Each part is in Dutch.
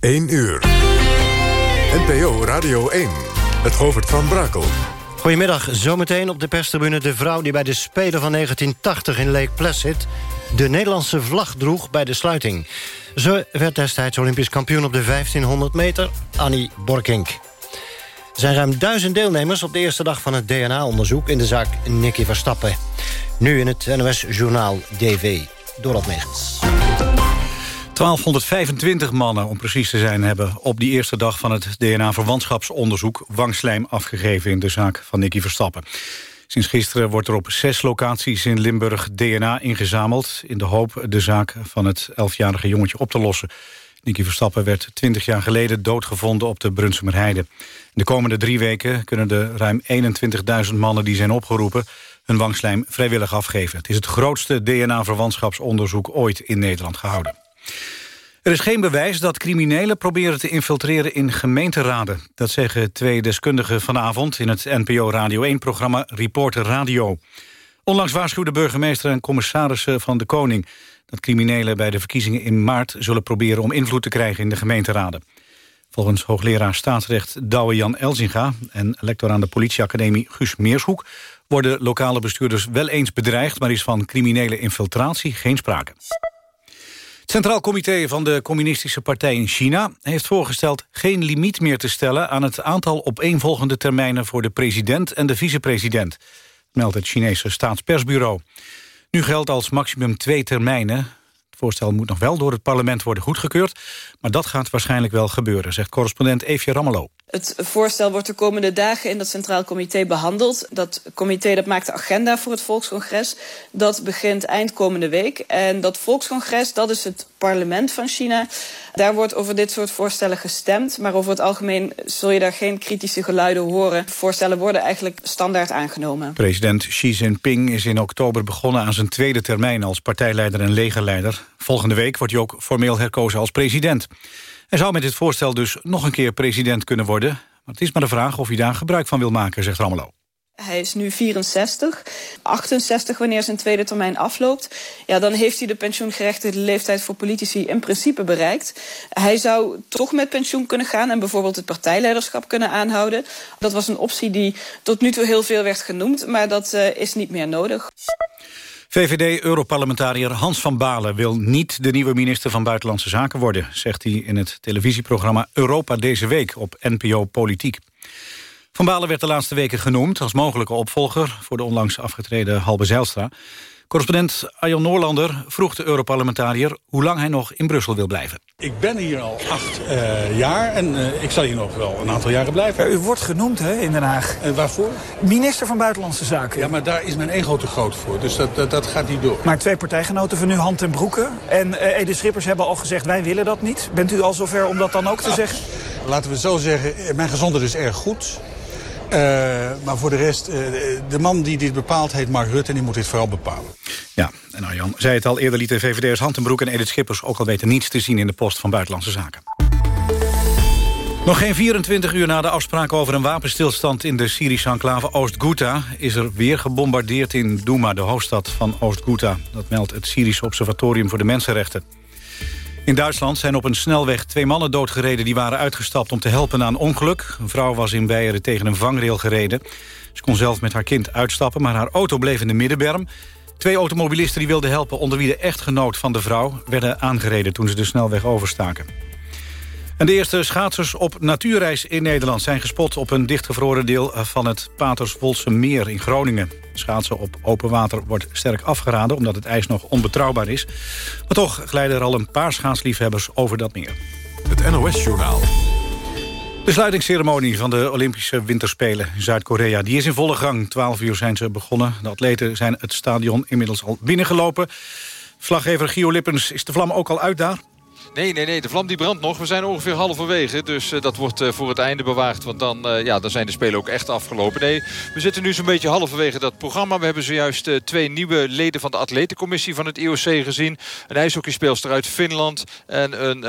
1 uur. NPO Radio 1. Het Govert van Brakel. Goedemiddag. Zometeen op de perstribune de vrouw die bij de Spelen van 1980 in Lake Placid... de Nederlandse vlag droeg bij de sluiting. Ze werd destijds Olympisch kampioen op de 1500 meter, Annie Borkink. Er zijn ruim duizend deelnemers op de eerste dag van het DNA-onderzoek... in de zaak Nicky Verstappen. Nu in het NOS-journaal DV. Dorot Megens. 1225 mannen, om precies te zijn, hebben op die eerste dag van het DNA-verwantschapsonderzoek wangslijm afgegeven in de zaak van Nicky Verstappen. Sinds gisteren wordt er op zes locaties in Limburg DNA ingezameld... in de hoop de zaak van het elfjarige jongetje op te lossen. Nicky Verstappen werd 20 jaar geleden doodgevonden op de Brunsumerheide. De komende drie weken kunnen de ruim 21.000 mannen die zijn opgeroepen... hun wangslijm vrijwillig afgeven. Het is het grootste DNA-verwantschapsonderzoek ooit in Nederland gehouden. Er is geen bewijs dat criminelen proberen te infiltreren in gemeenteraden. Dat zeggen twee deskundigen vanavond in het NPO Radio 1-programma Reporter Radio. Onlangs waarschuwde burgemeester en commissarissen van de Koning... dat criminelen bij de verkiezingen in maart zullen proberen om invloed te krijgen in de gemeenteraden. Volgens hoogleraar staatsrecht Douwe Jan Elzinga... en lector aan de politieacademie Guus Meershoek... worden lokale bestuurders wel eens bedreigd... maar is van criminele infiltratie geen sprake. Centraal Comité van de Communistische Partij in China heeft voorgesteld geen limiet meer te stellen aan het aantal opeenvolgende termijnen voor de president en de vicepresident, meldt het Chinese staatspersbureau. Nu geldt als maximum twee termijnen voorstel moet nog wel door het parlement worden goedgekeurd. Maar dat gaat waarschijnlijk wel gebeuren, zegt correspondent Eefje Rammelo. Het voorstel wordt de komende dagen in dat Centraal Comité behandeld. Dat comité dat maakt de agenda voor het Volkscongres. Dat begint eind komende week. En dat Volkscongres, dat is het parlement van China. Daar wordt over dit soort voorstellen gestemd. Maar over het algemeen zul je daar geen kritische geluiden horen. Voorstellen worden eigenlijk standaard aangenomen. President Xi Jinping is in oktober begonnen aan zijn tweede termijn... als partijleider en legerleider. Volgende week wordt hij ook formeel herkozen als president. Hij zou met dit voorstel dus nog een keer president kunnen worden. Maar het is maar de vraag of hij daar gebruik van wil maken, zegt Ramelow. Hij is nu 64, 68 wanneer zijn tweede termijn afloopt. Ja, dan heeft hij de pensioengerechtigde leeftijd voor politici in principe bereikt. Hij zou toch met pensioen kunnen gaan en bijvoorbeeld het partijleiderschap kunnen aanhouden. Dat was een optie die tot nu toe heel veel werd genoemd, maar dat uh, is niet meer nodig. VVD-europarlementariër Hans van Balen wil niet de nieuwe minister van Buitenlandse Zaken worden, zegt hij in het televisieprogramma Europa deze week op NPO Politiek. Van Balen werd de laatste weken genoemd als mogelijke opvolger voor de onlangs afgetreden Halbe Zijlstra. Correspondent Arjan Noorlander vroeg de Europarlementariër hoe lang hij nog in Brussel wil blijven. Ik ben hier al acht uh, jaar en uh, ik zal hier nog wel een aantal jaren blijven. Ja, u wordt genoemd hè, in Den Haag. En waarvoor? Minister van Buitenlandse Zaken. Ja, maar daar is mijn ego te groot voor, dus dat, dat, dat gaat niet door. Maar twee partijgenoten van u, Hand en Broeken en uh, Edith Schippers hebben al gezegd wij willen dat niet. Bent u al zover om dat dan ook te Ah, zeggen? Laten we zo zeggen, mijn gezondheid is erg goed. Uh, maar voor de rest, uh, de man die dit bepaalt heet Mark Rutte... en die moet dit vooral bepalen. Ja, en Arjan zei het al, eerder liet de VVD'ers Hantenbroek en Edith Schippers... ook al weten niets te zien in de post van Buitenlandse Zaken. Nog geen 24 uur na de afspraak over een wapenstilstand... in de Syrische enclave Oost-Ghouta... is er weer gebombardeerd in Douma, de hoofdstad van Oost-Ghouta. Dat meldt het Syrische Observatorium voor de Mensenrechten. In Duitsland zijn op een snelweg twee mannen doodgereden... die waren uitgestapt om te helpen na een ongeluk. Een vrouw was in Beieren tegen een vangrail gereden. Ze kon zelf met haar kind uitstappen, maar haar auto bleef in de middenberm. Twee automobilisten die wilden helpen... onder wie de echtgenoot van de vrouw... werden aangereden toen ze de snelweg overstaken. En de eerste schaatsers op natuurreis in Nederland... zijn gespot op een dichtgevroren deel van het Paterswolse meer in Groningen. Schaatsen op open water wordt sterk afgeraden... omdat het ijs nog onbetrouwbaar is. Maar toch glijden er al een paar schaatsliefhebbers over dat meer. Het NOS-journaal. De sluitingsceremonie van de Olympische Winterspelen in Zuid-Korea... die is in volle gang. 12 uur zijn ze begonnen. De atleten zijn het stadion inmiddels al binnengelopen. Slaggever Gio Lippens, is de vlam ook al uit daar? Nee, nee, nee. De vlam die brandt nog. We zijn ongeveer halverwege. Dus uh, dat wordt uh, voor het einde bewaard. Want dan, uh, ja, dan zijn de Spelen ook echt afgelopen. Nee, we zitten nu zo'n beetje halverwege dat programma. We hebben zojuist twee nieuwe leden van de atletencommissie van het IOC gezien. Een ijshockeyspeelster uit Finland. En een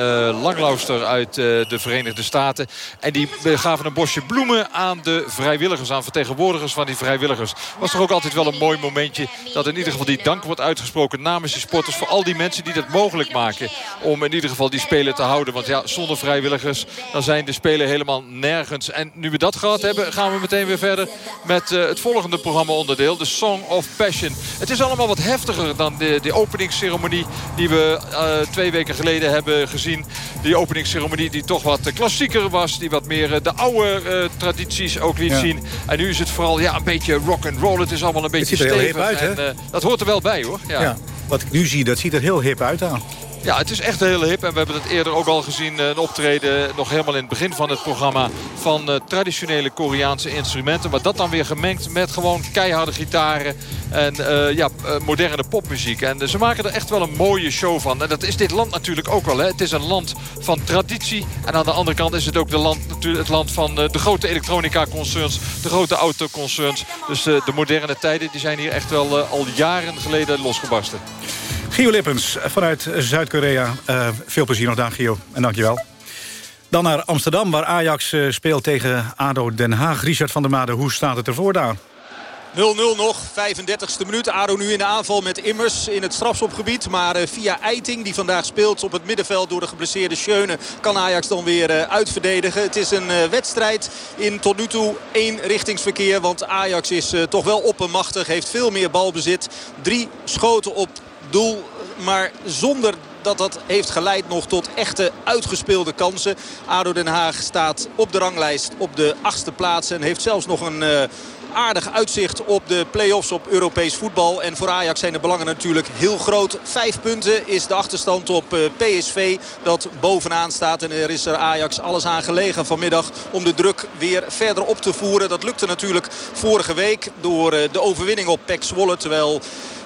langlauster uit de Verenigde Staten. En die gaven een bosje bloemen aan de vrijwilligers. Aan vertegenwoordigers van die vrijwilligers. Was toch ook altijd wel een mooi momentje. Dat in ieder geval die dank wordt uitgesproken namens die sporters. Voor al die mensen die dat mogelijk maken. Om in ieder geval die Spelen te houden. Want ja, zonder vrijwilligers dan zijn de Spelen helemaal nergens. En nu we dat gehad hebben, gaan we meteen weer verder met het volgende programma onderdeel. De Song of Passion. Het is allemaal wat heftiger dan de, de openingsceremonie die we twee weken geleden hebben gezien. Die openingsceremonie die toch wat klassieker was. Die wat meer de oude tradities ook liet zien. En nu is het vooral ja, een beetje rock and roll. Het is allemaal een beetje stevig. Uit, en, dat hoort er wel bij hoor. Ja. ja. Wat ik nu zie, dat ziet er heel hip uit aan. Ja, het is echt heel hip. En we hebben het eerder ook al gezien. Eh, een optreden nog helemaal in het begin van het programma. Van uh, traditionele Koreaanse instrumenten. Maar dat dan weer gemengd met gewoon keiharde gitaren. En uh, ja, moderne popmuziek. En ze maken er echt wel een mooie show van. En dat is dit land natuurlijk ook wel. Hè. Het is een land van traditie. En aan de andere kant is het ook de land, het land van de grote elektronica concerns. De grote autoconcerns. Dus de moderne tijden die zijn hier echt wel al jaren geleden losgebarsten. Gio Lippens vanuit Zuid-Korea. Uh, veel plezier nog daar, Gio. En dankjewel. Dan naar Amsterdam, waar Ajax uh, speelt tegen ADO Den Haag. Richard van der Made, hoe staat het ervoor daar? 0-0 nog, 35e minuut. ADO nu in de aanval met Immers in het strafschopgebied. Maar uh, via Eiting, die vandaag speelt op het middenveld door de geblesseerde Schöne... kan Ajax dan weer uitverdedigen. Het is een wedstrijd in tot nu toe één richtingsverkeer. Want Ajax is toch wel oppermachtig, heeft veel meer balbezit. Drie schoten op doel. Maar zonder dat dat heeft geleid nog tot echte uitgespeelde kansen. ADO Den Haag staat op de ranglijst op de achtste plaats. En heeft zelfs nog een... Uh, aardig uitzicht op de play-offs op Europees voetbal. En voor Ajax zijn de belangen natuurlijk heel groot. Vijf punten is de achterstand op eh, PSV dat bovenaan staat. En er is er Ajax alles aan gelegen vanmiddag om de druk weer verder op te voeren. Dat lukte natuurlijk vorige week door uh, de overwinning op PEC Zwolle. Terwijl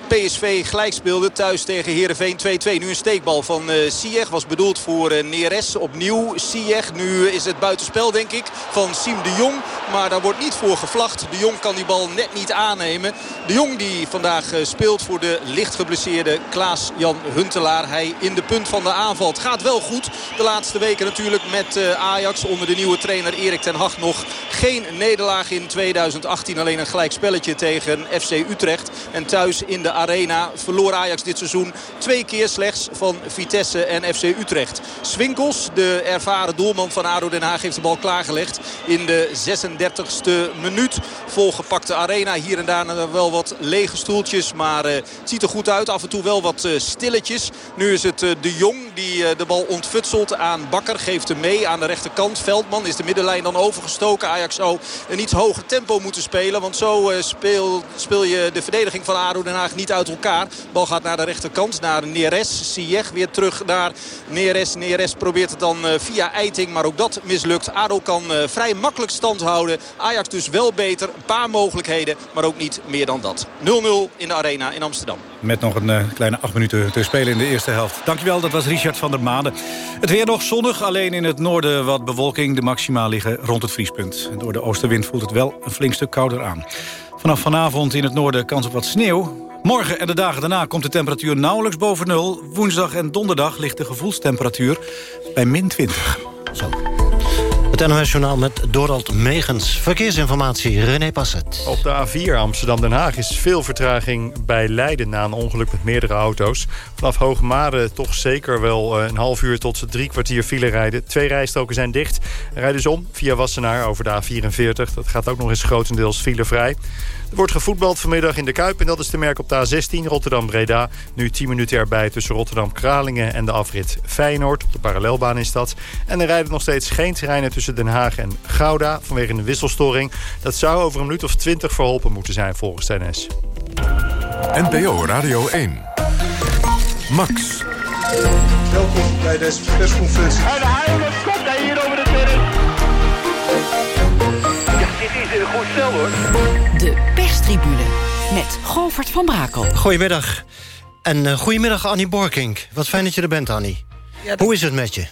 PSV gelijk speelde thuis tegen Heerenveen 2-2. Nu een steekbal van uh. Was bedoeld voor uh, Neres. Opnieuw Sieg. Nu is het buitenspel denk ik van Siem de Jong. Maar daar wordt niet voor gevlacht. De Jong kan die bal net niet aannemen. De Jong die vandaag uh, speelt voor de licht geblesseerde Klaas-Jan Huntelaar. Hij in de punt van de aanval. Het gaat wel goed. De laatste weken natuurlijk met Ajax onder de nieuwe trainer Erik ten Hag nog geen nederlaag in 2018. Alleen een gelijk spelletje tegen FC Utrecht. En thuis in de Arena verloor Ajax dit seizoen twee keer slechts van Vitesse en FC Utrecht. Swinkels, de ervaren doelman van ADO Den Haag, heeft de bal klaargelegd in de 36e minuut. Volgepakte arena, hier en daar wel wat lege stoeltjes, maar uh, het ziet er goed uit. Af en toe wel wat uh, stilletjes. Nu is het uh, de Jong die de bal ontfutselt aan Bakker, geeft hem mee aan de rechterkant. Veldman is de middenlijn dan overgestoken. Ajax zou een iets hoger tempo moeten spelen, want zo speel, speel je de verdediging van ADO Den Haag niet uit elkaar. Bal gaat naar de rechterkant, naar Neres. Sieg weer terug naar Neres. Neres probeert het dan eh, via Eiting, maar ook dat mislukt. ADO kan eh, vrij makkelijk stand houden. Ajax dus wel beter. Een paar mogelijkheden, maar ook niet meer dan dat. 0-0 in de arena in Amsterdam. Met nog een uh, kleine acht minuten te spelen in de eerste helft. Dankjewel, dat was Richard van der Made. Het weer nog zonnig, alleen in het noorden wat bewolking. De maxima liggen rond het vriespunt. Door de oostenwind voelt het wel een flink stuk kouder aan. Vanaf vanavond in het noorden kans op wat sneeuw. Morgen en de dagen daarna komt de temperatuur nauwelijks boven nul. Woensdag en donderdag ligt de gevoelstemperatuur bij min 20. Zo. Het NOS-journaal met Dorald Megens. Verkeersinformatie, René Passet. Op de A4 Amsterdam-Den Haag is veel vertraging bij Leiden... na een ongeluk met meerdere auto's. Vanaf Hoogmade toch zeker wel eh, een half uur tot drie kwartier file rijden. Twee rijstroken zijn dicht. Rijden dus om via Wassenaar over de A44. Dat gaat ook nog eens grotendeels filevrij. Er wordt gevoetbald vanmiddag in de Kuip en dat is te merken op de A16 Rotterdam-Breda. Nu 10 minuten erbij tussen Rotterdam-Kralingen en de afrit Feyenoord. Op de parallelbaan is dat. En er rijden nog steeds geen treinen tussen Den Haag en Gouda vanwege een wisselstoring. Dat zou over een minuut of 20 verholpen moeten zijn volgens de NS. NPO Radio 1. Max. Welkom bij deze persconferentie. En de komt hij hier over de terrein. dit is een goed stel hoor. De perstribune met Govert van Brakel. Goedemiddag. En uh, goedemiddag Annie Borkink. Wat fijn dat je er bent, Annie. Hoe is het met je?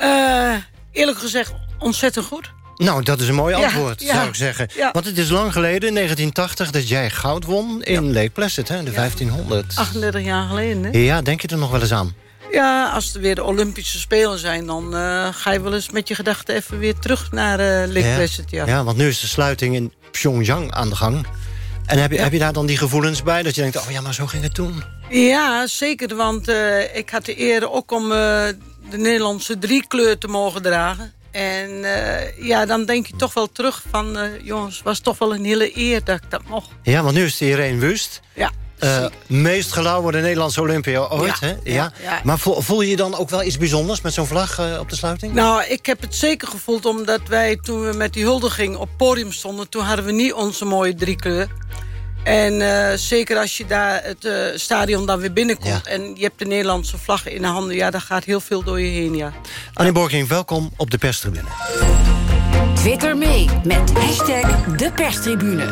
Uh, eerlijk gezegd, ontzettend goed. Nou, dat is een mooi antwoord, zou ik zeggen. Want het is lang geleden, 1980, dat jij goud won in Lake Placid, hè, de 1500. 38 jaar geleden, hè? Ja, denk je er nog wel eens aan? Ja, als er weer de Olympische Spelen zijn... dan uh, ga je wel eens met je gedachten even weer terug naar uh, Lake Placid. Ja. ja, want nu is de sluiting in Pyongyang aan de gang. En heb je, heb je daar dan die gevoelens bij? Dat je denkt, oh ja, maar zo ging het toen. Ja, zeker. Want uh, ik had de eer ook om uh, de Nederlandse driekleur te mogen dragen. En uh, ja, dan denk je toch wel terug van... jongens, was toch wel een hele eer dat ik dat mocht. Ja, want nu is het Irene Wust. Ja. Uh, meest gelauwerde Nederlandse Olympia ooit, ja, hè? Ja. ja. Maar voel, voel, je je dan ook wel iets bijzonders met zo'n vlag uh, op de sluiting? Nou, ik heb het zeker gevoeld omdat wij toen we met die huldiging op podium stonden... toen hadden we niet onze mooie driekleur. En uh, zeker als je daar het stadion dan weer binnenkomt... Ja. en je hebt de Nederlandse vlag in de handen... ja, daar gaat heel veel door je heen, ja. Annie Borking, welkom op de perstribune. Twitter mee met hashtag de perstribune.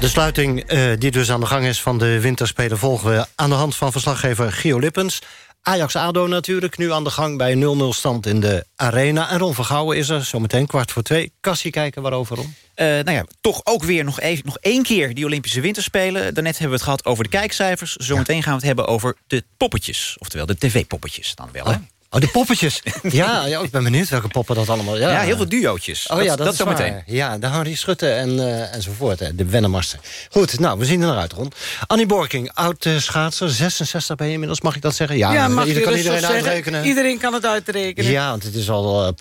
De sluiting uh, die dus aan de gang is van de winterspelen... volgen we aan de hand van verslaggever Gio Lippens. Ajax-ADO natuurlijk, nu aan de gang bij 0-0 stand in de arena. En Ron Vergouwen is er, zometeen kwart voor twee. Kassie kijken, waarover om? Uh, nou ja, toch ook weer nog, even, nog één keer die Olympische Winterspelen. Daarnet hebben we het gehad over de kijkcijfers. Zometeen ja. gaan we het hebben over de poppetjes. Oftewel de tv-poppetjes dan wel, oh. hè? Oh, de poppetjes. ja, ja, ik ben benieuwd welke poppen dat allemaal... Ja, ja heel veel duootjes. Oh dat, ja, dat, dat is zometeen. waar. Ja, de Harry Schutte en, uh, enzovoort. Hè, de Wennemars. Goed, nou, we zien er naar uit, Ron. Annie Borking, oud uh, schaatser. 66 ben je inmiddels, mag ik dat zeggen? Ja, ja mag ieder, kan dus iedereen zeggen. uitrekenen. Iedereen kan het uitrekenen. Ja, want het is al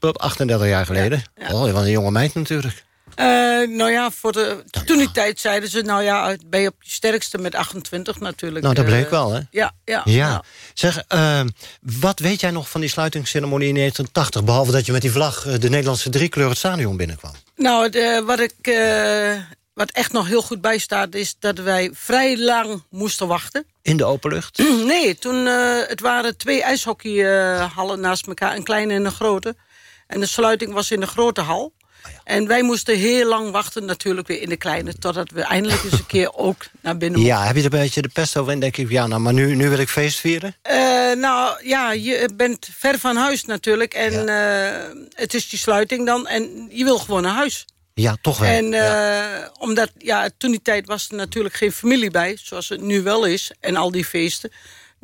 uh, 38 jaar geleden. Ja, ja. Oh, je was een jonge meid natuurlijk. Uh, nou ja, voor de, toen die tijd zeiden ze... nou ja, ben je op je sterkste met 28 natuurlijk. Nou, dat bleek uh, wel, hè? Ja, ja. ja. Zeg, uh, wat weet jij nog van die sluitingsceremonie in 1980... behalve dat je met die vlag de Nederlandse driekleur het stadion binnenkwam? Nou, de, wat, ik, wat echt nog heel goed bijstaat... is dat wij vrij lang moesten wachten. In de open lucht? nee, toen, het waren twee ijshockeyhallen naast elkaar. Een kleine en een grote. En de sluiting was in de grote hal. Oh ja. En wij moesten heel lang wachten natuurlijk weer in de kleine... totdat we eindelijk eens een keer ook naar binnen mochten. Ja, heb je er een beetje de pest over en denk ik... ja, nou, maar nu, nu wil ik feest vieren? Uh, nou, ja, je bent ver van huis natuurlijk. En ja. uh, het is die sluiting dan. En je wil gewoon naar huis. Ja, toch wel. En uh, ja. omdat, ja, toen die tijd was er natuurlijk geen familie bij... zoals het nu wel is, en al die feesten...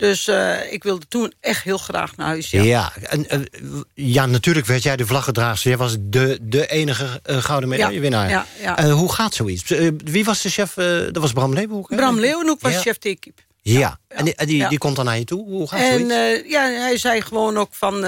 Dus uh, ik wilde toen echt heel graag naar huis. Ja, ja, en, uh, ja natuurlijk werd jij de vlaggedraagster. Jij was de, de enige uh, gouden medaillewinnaar. Ja, ja, ja. hoe gaat zoiets? wie was de chef? dat was Bram Leeuwenhoek? Bram Leeuwenhoek was chef de equipe. Ja, en die, die, die, komt dan naar je toe? Hoe gaat en, zoiets? ja, hij zei gewoon ook van...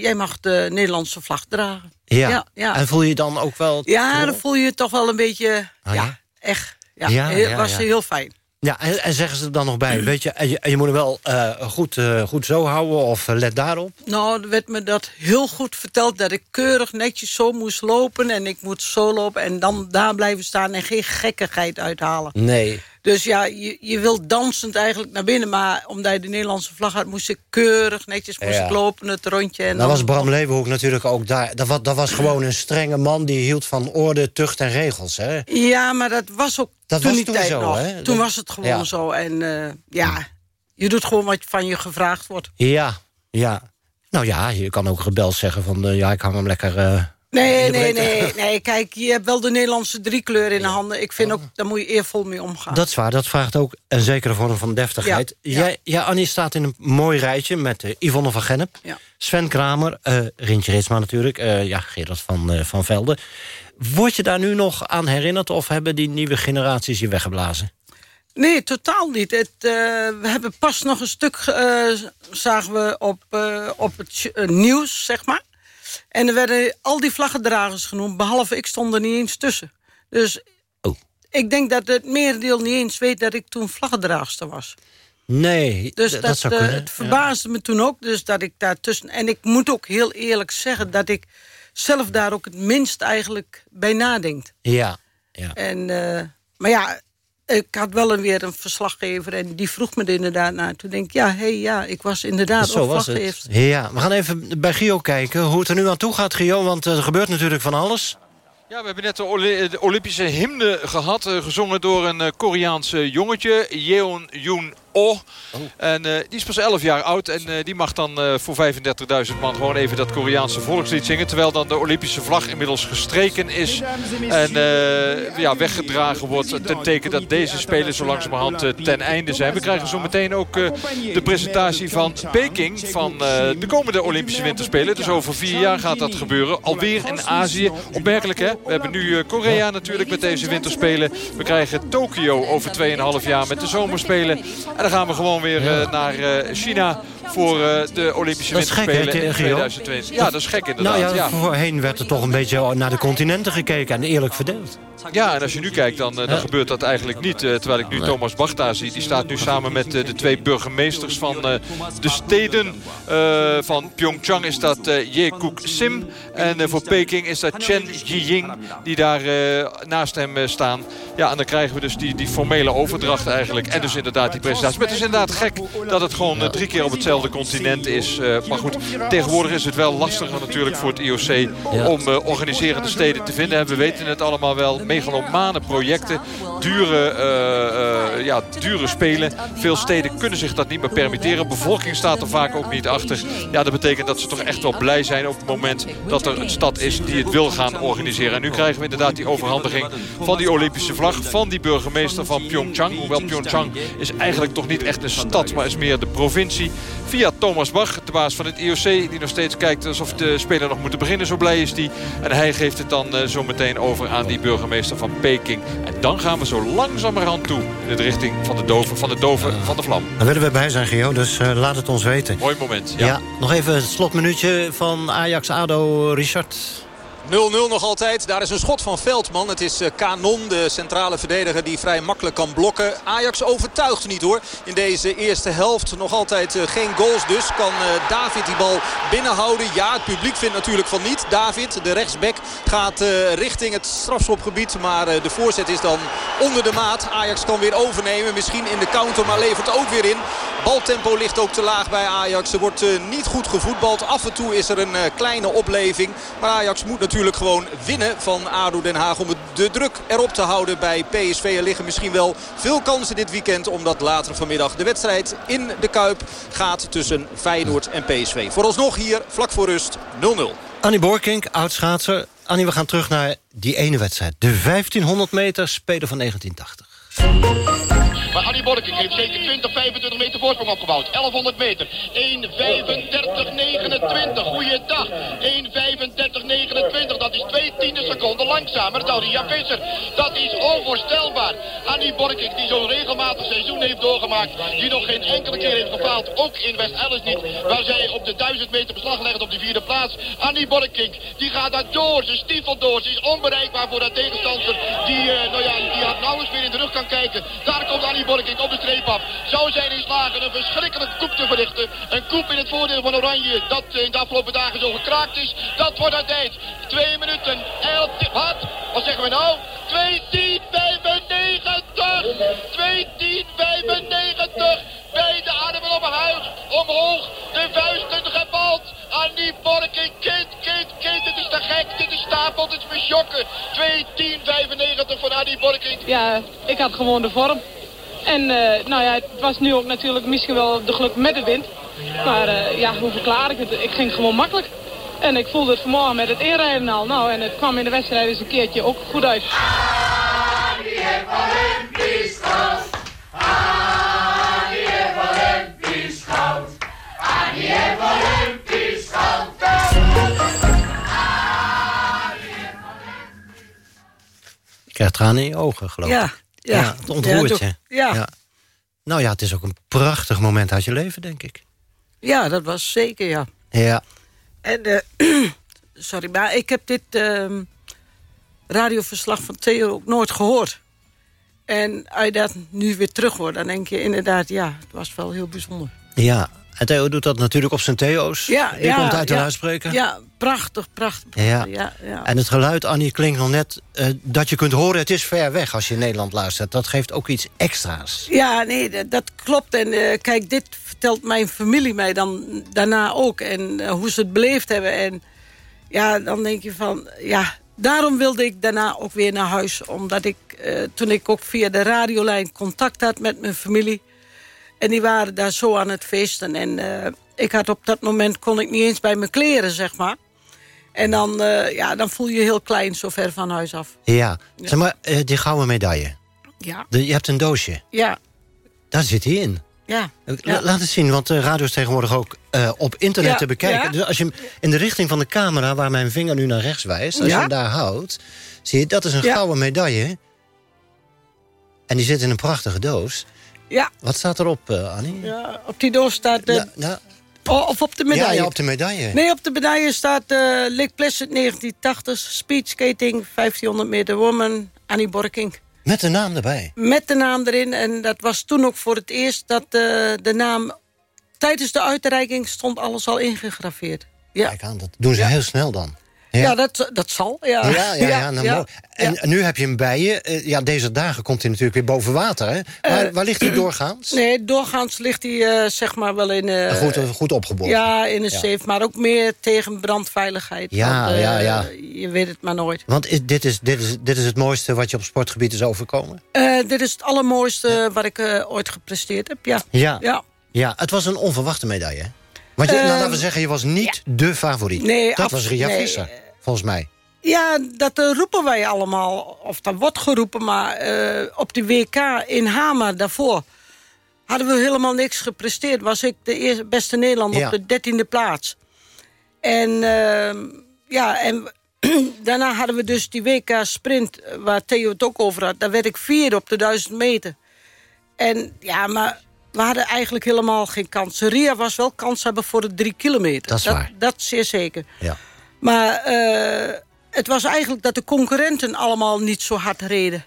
jij mag de Nederlandse vlag dragen. Ja. ja, en voel je dan ook wel... Ja, dan voel je toch wel een beetje... Oh, ja, echt. Ja, heel, was heel fijn. Ja, en, en, zeggen ze er dan nog bij, weet je, je, je moet hem wel uh, goed, uh, goed zo houden of let daarop? Nou, er werd me dat heel goed verteld, dat ik keurig netjes zo moest lopen... en ik moet zo lopen en dan daar blijven staan en geen gekkigheid uithalen. Nee. Dus ja, je, je wilt dansend eigenlijk naar binnen... maar omdat je de Nederlandse vlag had, moest ik keurig netjes moest Ja. ik lopen, het rondje. En Dan dan was Bram Leeuwenhoek natuurlijk ook daar. Dat was, dat was gewoon een strenge man die hield van orde, tucht en regels, hè? Ja, maar dat was ook Dat toen was die toen tijd zo, nog. hè? Toen Dat- was het gewoon ja. zo. En eh, ja, je doet gewoon wat van je gevraagd wordt. Ja, ja. Nou ja, je kan ook gebeld zeggen van... eh, ja, ik hang hem lekker... eh, Nee, nee, nee, nee. Kijk, je hebt wel de Nederlandse driekleur in de handen. Ik vind ook, daar moet je eervol mee omgaan. Dat is waar, dat vraagt ook een zekere vorm van deftigheid. Ja, ja. Jij, ja, Annie staat in een mooi rijtje met eh, Yvonne van Gennep... Ja. Sven Kramer, eh Rintje Ritsma natuurlijk... eh, ja, Gerard van, eh, van Velde. Word je daar nu nog aan herinnerd... of hebben die nieuwe generaties je weggeblazen? Nee, totaal niet. Het, we hebben pas nog een stuk, zagen we op, op het nieuws, zeg maar. En er werden al die vlaggedragers genoemd, behalve ik stond er niet eens tussen. Dus Oh. ik denk dat het merendeel niet eens weet dat ik toen vlaggedraagster was. Nee, Dus dat, dat zou eh, kunnen. het verbaasde me toen ook, dus dat ik daar tussen... En ik moet ook heel eerlijk zeggen dat ik zelf daar ook het minst eigenlijk bij nadenk. Ja, ja. En, eh, maar ja, ik had wel een, weer een verslaggever en die vroeg me er inderdaad naar. Toen denk ik, ja, hé, ja, ik was inderdaad Zo was het. verslaggever. Ja, we gaan even bij Gio kijken hoe het er nu aan toe gaat, Gio. Want eh, er gebeurt natuurlijk van alles. Ja, we hebben net de, Olympische hymne gehad. eh, gezongen door een eh, Koreaanse jongetje. Yeon Yoon O. En die is pas 11 jaar oud. En die mag dan voor 35.000 man gewoon even dat Koreaanse volkslied zingen. Terwijl dan de Olympische vlag inmiddels gestreken is. En ja, weggedragen wordt. Ten teken dat deze Spelen zo langzamerhand ten einde zijn. We krijgen zo meteen ook de presentatie van Peking. Van de komende Olympische Winterspelen. Dus over vier jaar gaat dat gebeuren. Alweer in Azië. Opmerkelijk hè. We hebben nu Korea natuurlijk met deze winterspelen. We krijgen Tokio over 2,5 jaar met de zomerspelen. En dan gaan we gewoon weer uh, naar uh, China voor uh, de Olympische Winterspelen in 2020. Ja, dat is gek inderdaad. Nou ja, ja, voorheen werd er toch een beetje naar de continenten gekeken en eerlijk verdeeld. Ja, en als je nu kijkt, dan, dan gebeurt dat eigenlijk niet. terwijl ik nu Thomas Bach daar zie. Die staat nu samen met de twee burgemeesters van de steden. van Pyeongchang is dat Ye Kook Sim. En voor Peking is dat Chen Yiying. Die daar naast hem staan. Ja, en dan krijgen we dus die, die formele overdracht eigenlijk. En dus inderdaad die presentatie. Maar het is inderdaad gek dat het gewoon drie keer op hetzelfde continent is. maar goed, tegenwoordig is het wel lastiger natuurlijk voor het IOC... om organiserende steden te vinden. En we weten het allemaal wel megalomane projecten, dure, uh, ja, dure spelen. Veel steden kunnen zich dat niet meer permitteren. Bevolking staat er vaak ook niet achter. Ja, dat betekent dat ze toch echt wel blij zijn op het moment dat er een stad is die het wil gaan organiseren. En nu krijgen we inderdaad die overhandiging van die Olympische vlag van die burgemeester van Pyeongchang. Hoewel Pyeongchang is eigenlijk toch niet echt een stad, maar is meer de provincie. Via Thomas Bach, de baas van het IOC, die nog steeds kijkt alsof de speler nog moeten beginnen. Zo blij is die. En hij geeft het dan uh, zo meteen over aan die burgemeester van Peking. En dan gaan we zo langzamerhand toe in de richting van de doven van de, doven van de vlam. Daar willen we bij zijn, Gio, dus uh, laat het ons weten. Mooi moment, ja. ja. Nog even het slotminuutje van Ajax-ADO, Richard. 0-0 nog altijd. Daar is een schot van Veldman. Het is Kanon, de centrale verdediger die vrij makkelijk kan blokken. Ajax overtuigt niet hoor. In deze eerste helft nog altijd geen goals dus. Kan David die bal binnenhouden? Ja, het publiek vindt natuurlijk van niet. David, de rechtsback, gaat richting het strafschopgebied. Maar de voorzet is dan onder de maat. Ajax kan weer overnemen. Misschien in de counter, maar levert ook weer in. Baltempo ligt ook te laag bij Ajax. Er wordt niet goed gevoetbald. Af en toe is er een kleine opleving. Maar Ajax moet natuurlijk gewoon winnen van ADO Den Haag. Om de druk erop te houden bij PSV. Er liggen misschien wel veel kansen dit weekend. Omdat later vanmiddag de wedstrijd in de Kuip gaat tussen Feyenoord en PSV. Vooralsnog hier vlak voor rust 0-0. Annie Borkink, oudschaatser. Annie, we gaan terug naar die ene wedstrijd. De 1500 meter Spelen van 1980. Maar Annie Borking heeft zeker 20, 25 meter voorsprong opgebouwd. 1100 meter. 1.35, 29. Goeiedag. 1.35, 29. Dat is 2 tiende seconden langzamer dan Ria Visser. Dat is onvoorstelbaar. Annie Borking die zo'n regelmatig seizoen heeft doorgemaakt. Die nog geen enkele keer heeft gefaald. Ook in West Ellis niet. Waar zij op de 1000 meter beslag legt op de vierde plaats. Annie Borking die gaat daar door. Ze stiefelt door. Ze is onbereikbaar voor haar tegenstander. Die, uh, nou ja, die had nauwelijks meer in de rug kan kijken. Daar komt Annie Op de streep af. Zou zij in slagen een verschrikkelijke koep te verrichten. Een koep in het voordeel van Oranje. Dat in de afgelopen dagen zo gekraakt is. Dat wordt aan tijd. Twee minuten. Elf, wat? Wat zeggen we nou? 2.10.95. 2.10.95. Beide armen op huis. Omhoog. De vuisten gebald. Annie Borking. Kind, kind, kind. Dit is te gek. Dit is stapel. Dit is beschokken. 2.10.95 van Annie Borking. Ja, ik had gewoon de vorm. En uh, nou ja, het was nu ook natuurlijk misschien wel de geluk met de wind. Maar uh, ja, hoe verklaar ik het? Ik ging gewoon makkelijk. En ik voelde het vanmorgen met het inrijden al. Nou, en het kwam in de wedstrijd eens een keertje ook goed uit. Krijgt tranen in je ogen, geloof ik. Ja, ja. ja het ontroert je. Ja, ja. Nou ja, het is ook een prachtig moment uit je leven, denk ik. Ja, dat was zeker, ja. Ja. En, uh, sorry, maar ik heb dit uh, radioverslag van Theo ook nooit gehoord. En als je dat nu weer terug hoort, dan denk je inderdaad... ja, het was wel heel bijzonder. Ja, en Theo doet dat natuurlijk op zijn Theo's. Ja, komt uit de ja, luidspreker. Ja, prachtig, prachtig. Ja. Ja, ja. En het geluid, Annie, klinkt nog net uh, dat je kunt horen... het is ver weg als je in Nederland luistert. Dat geeft ook iets extra's. Ja, nee, dat, dat klopt. En uh, kijk, dit vertelt mijn familie mij dan daarna ook. En uh, hoe ze het beleefd hebben. En ja, dan denk je van... ja, daarom wilde ik daarna ook weer naar huis. Omdat ik, toen ik ook via de radiolijn contact had met mijn familie... En die waren daar zo aan het feesten. En eh, ik had op dat moment kon ik niet eens bij mijn kleren, zeg maar. En dan, eh, ja, dan voel je je heel klein, zo ver van huis af. Ja, zeg maar, eh, die gouden medaille. Ja, De- je hebt een doosje. ja, Daar zit hij in. ja. La- ja. Laat het zien, want de radio is tegenwoordig ook op internet Ja, te bekijken. ja. Dus als je hem in de richting van de camera, waar mijn vinger nu naar rechts wijst... als je hem daar houdt, zie je, dat is een gouden medaille. En die zit in een prachtige doos. Ja. Wat staat erop, eh, Annie? Ja, op die doos staat... de Ja, ja. Oh, of op de medaille? Ja, op de medaille. Nee, op de medaille staat eh Lake Placid 1980, speedskating, 1500 meter woman, Annie Borking. Met de naam erbij. Met de naam erin. En dat was toen ook voor het eerst dat eh, de naam... Tijdens de uitreiking stond alles al ingegraveerd. Ja, Kijk aan, dat doen ze heel snel dan. Ja. dat, dat zal. Ja, Ja, ja, ja, nou, mooi. En nu heb je hem bij je. Eh, ja, deze dagen komt hij natuurlijk weer boven water. Hè? Waar, Eh, waar ligt hij doorgaans? Nee, doorgaans ligt hij eh, zeg maar wel in... eh, goed, goed opgeborgen. Ja, in een safe, maar ook meer tegen brandveiligheid. Ja, want, ja, ja. Je weet het maar nooit. Want is, dit, is, dit, is, dit is het mooiste wat je op sportgebied is overkomen? Eh, dit is het allermooiste wat ik ooit gepresteerd heb, ja. Ja. ja. Ja, het was een onverwachte medaille. hè? Want je, nou, laten we zeggen, je was niet de favoriet. Nee, dat was Ria nee. Visser, volgens mij. Ja, dat eh, roepen wij allemaal. Of dat wordt geroepen, maar eh, op de WK in Hamer daarvoor... hadden we helemaal niks gepresteerd. Was ik de eerste, beste Nederlander Ja. op de dertiende plaats. En ehm, ja, en daarna hadden we dus die WK sprint... eh, waar Theo het ook over had. Daar werd ik vierde op de duizend meter. En ja, maar we hadden eigenlijk helemaal geen kans. Ria was wel kans hebben voor de drie kilometer. Dat is waar. Dat zeer zeker. Ja. Maar eh, het was eigenlijk dat de concurrenten allemaal niet zo hard reden.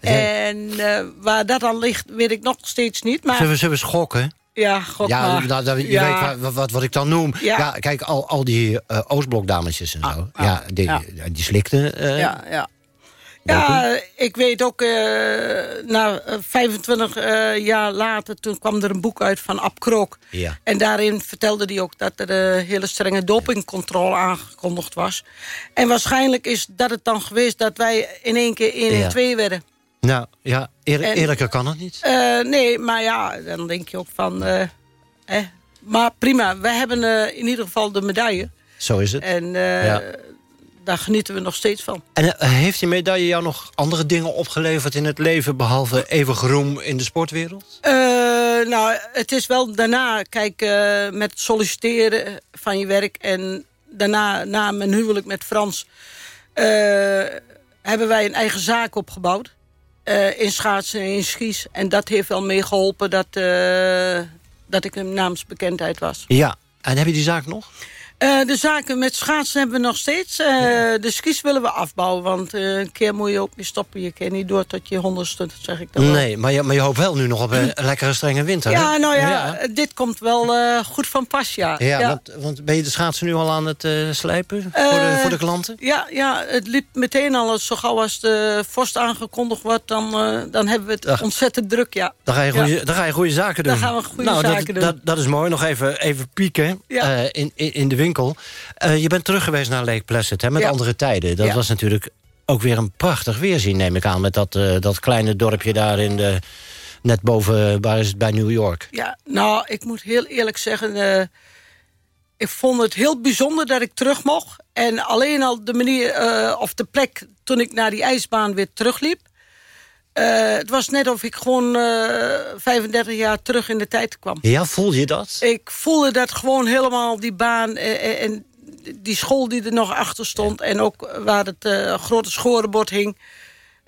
En eh, waar dat dan ligt, weet ik nog steeds niet. Maar Zullen we, zullen we schokken? ja, god Ja, nou, dat- je Ja. weet wat, wat, wat ik dan noem. Ja. Ja. kijk, al, al die Oostblokdametjes en zo. ah, ja, die, ja. die slikten. ja, ja. Ja, ik weet ook, eh, na eh, 25 eh, jaar later... toen kwam er een boek uit van Ab Krook. Ja. En daarin vertelde hij ook dat er een hele strenge dopingcontrole aangekondigd was. En waarschijnlijk is dat het dan geweest dat wij in één keer 1 Ja. en 2 werden. Nou, ja, eer- En- eerlijker kan het niet. Eh, nee, maar ja, dan denk je ook van... eh. Maar prima, wij hebben eh, in ieder geval de medaille. Zo is het. En eh, Ja. Daar genieten we nog steeds van. En eh, heeft die medaille jou nog andere dingen opgeleverd in het leven... behalve eeuwig roem in de sportwereld? Eh, nou, het is wel daarna, kijk, eh, met solliciteren van je werk... en daarna, na mijn huwelijk met Frans... hebben wij een eigen zaak opgebouwd. in schaatsen en in skis. En dat heeft wel meegeholpen dat, dat ik een naamsbekendheid was. Ja. En heb je die zaak nog? Eh, de zaken met schaatsen hebben we nog steeds. Eh, de skis willen we afbouwen, want eh, een keer moet je ook niet stoppen. Je kan niet door tot je honderdste, dat zeg ik dan. Nee, maar je, maar je hoopt wel nu nog op een, een lekkere strenge winter. hè? Ja, nou ja, dit komt wel goed van pas, ja. Ja, Want, want ben je de schaatsen nu al aan het slijpen voor, de, voor de klanten? Ja, ja, het liep meteen al. Zo gauw als de vorst aangekondigd wordt, dan, dan hebben we het Ach. ontzettend druk, ja. Dan ga je goede, dan ga je goede zaken doen. Dan gaan we goede nou, dat, zaken doen. Dat, dat is mooi. Nog even, even pieken in, in, in de winkel. Eh, je bent terug geweest naar Lake Placid, hè, met Ja. andere tijden. Dat Ja. was natuurlijk ook weer een prachtig weerzien, neem ik aan. Met dat, eh, dat kleine dorpje daar in de, net boven, waar is het, bij New York. Ja, nou, ik moet heel eerlijk zeggen... eh, ik vond het heel bijzonder dat ik terug mocht. En alleen al de manier, of de plek toen ik naar die ijsbaan weer terugliep... eh, het was net of ik gewoon eh 35 jaar terug in de tijd kwam. Ja, voel je dat? Ik voelde dat gewoon helemaal, die baan eh, eh, en die school die er nog achter stond... en ook waar het eh, grote schorenbord hing.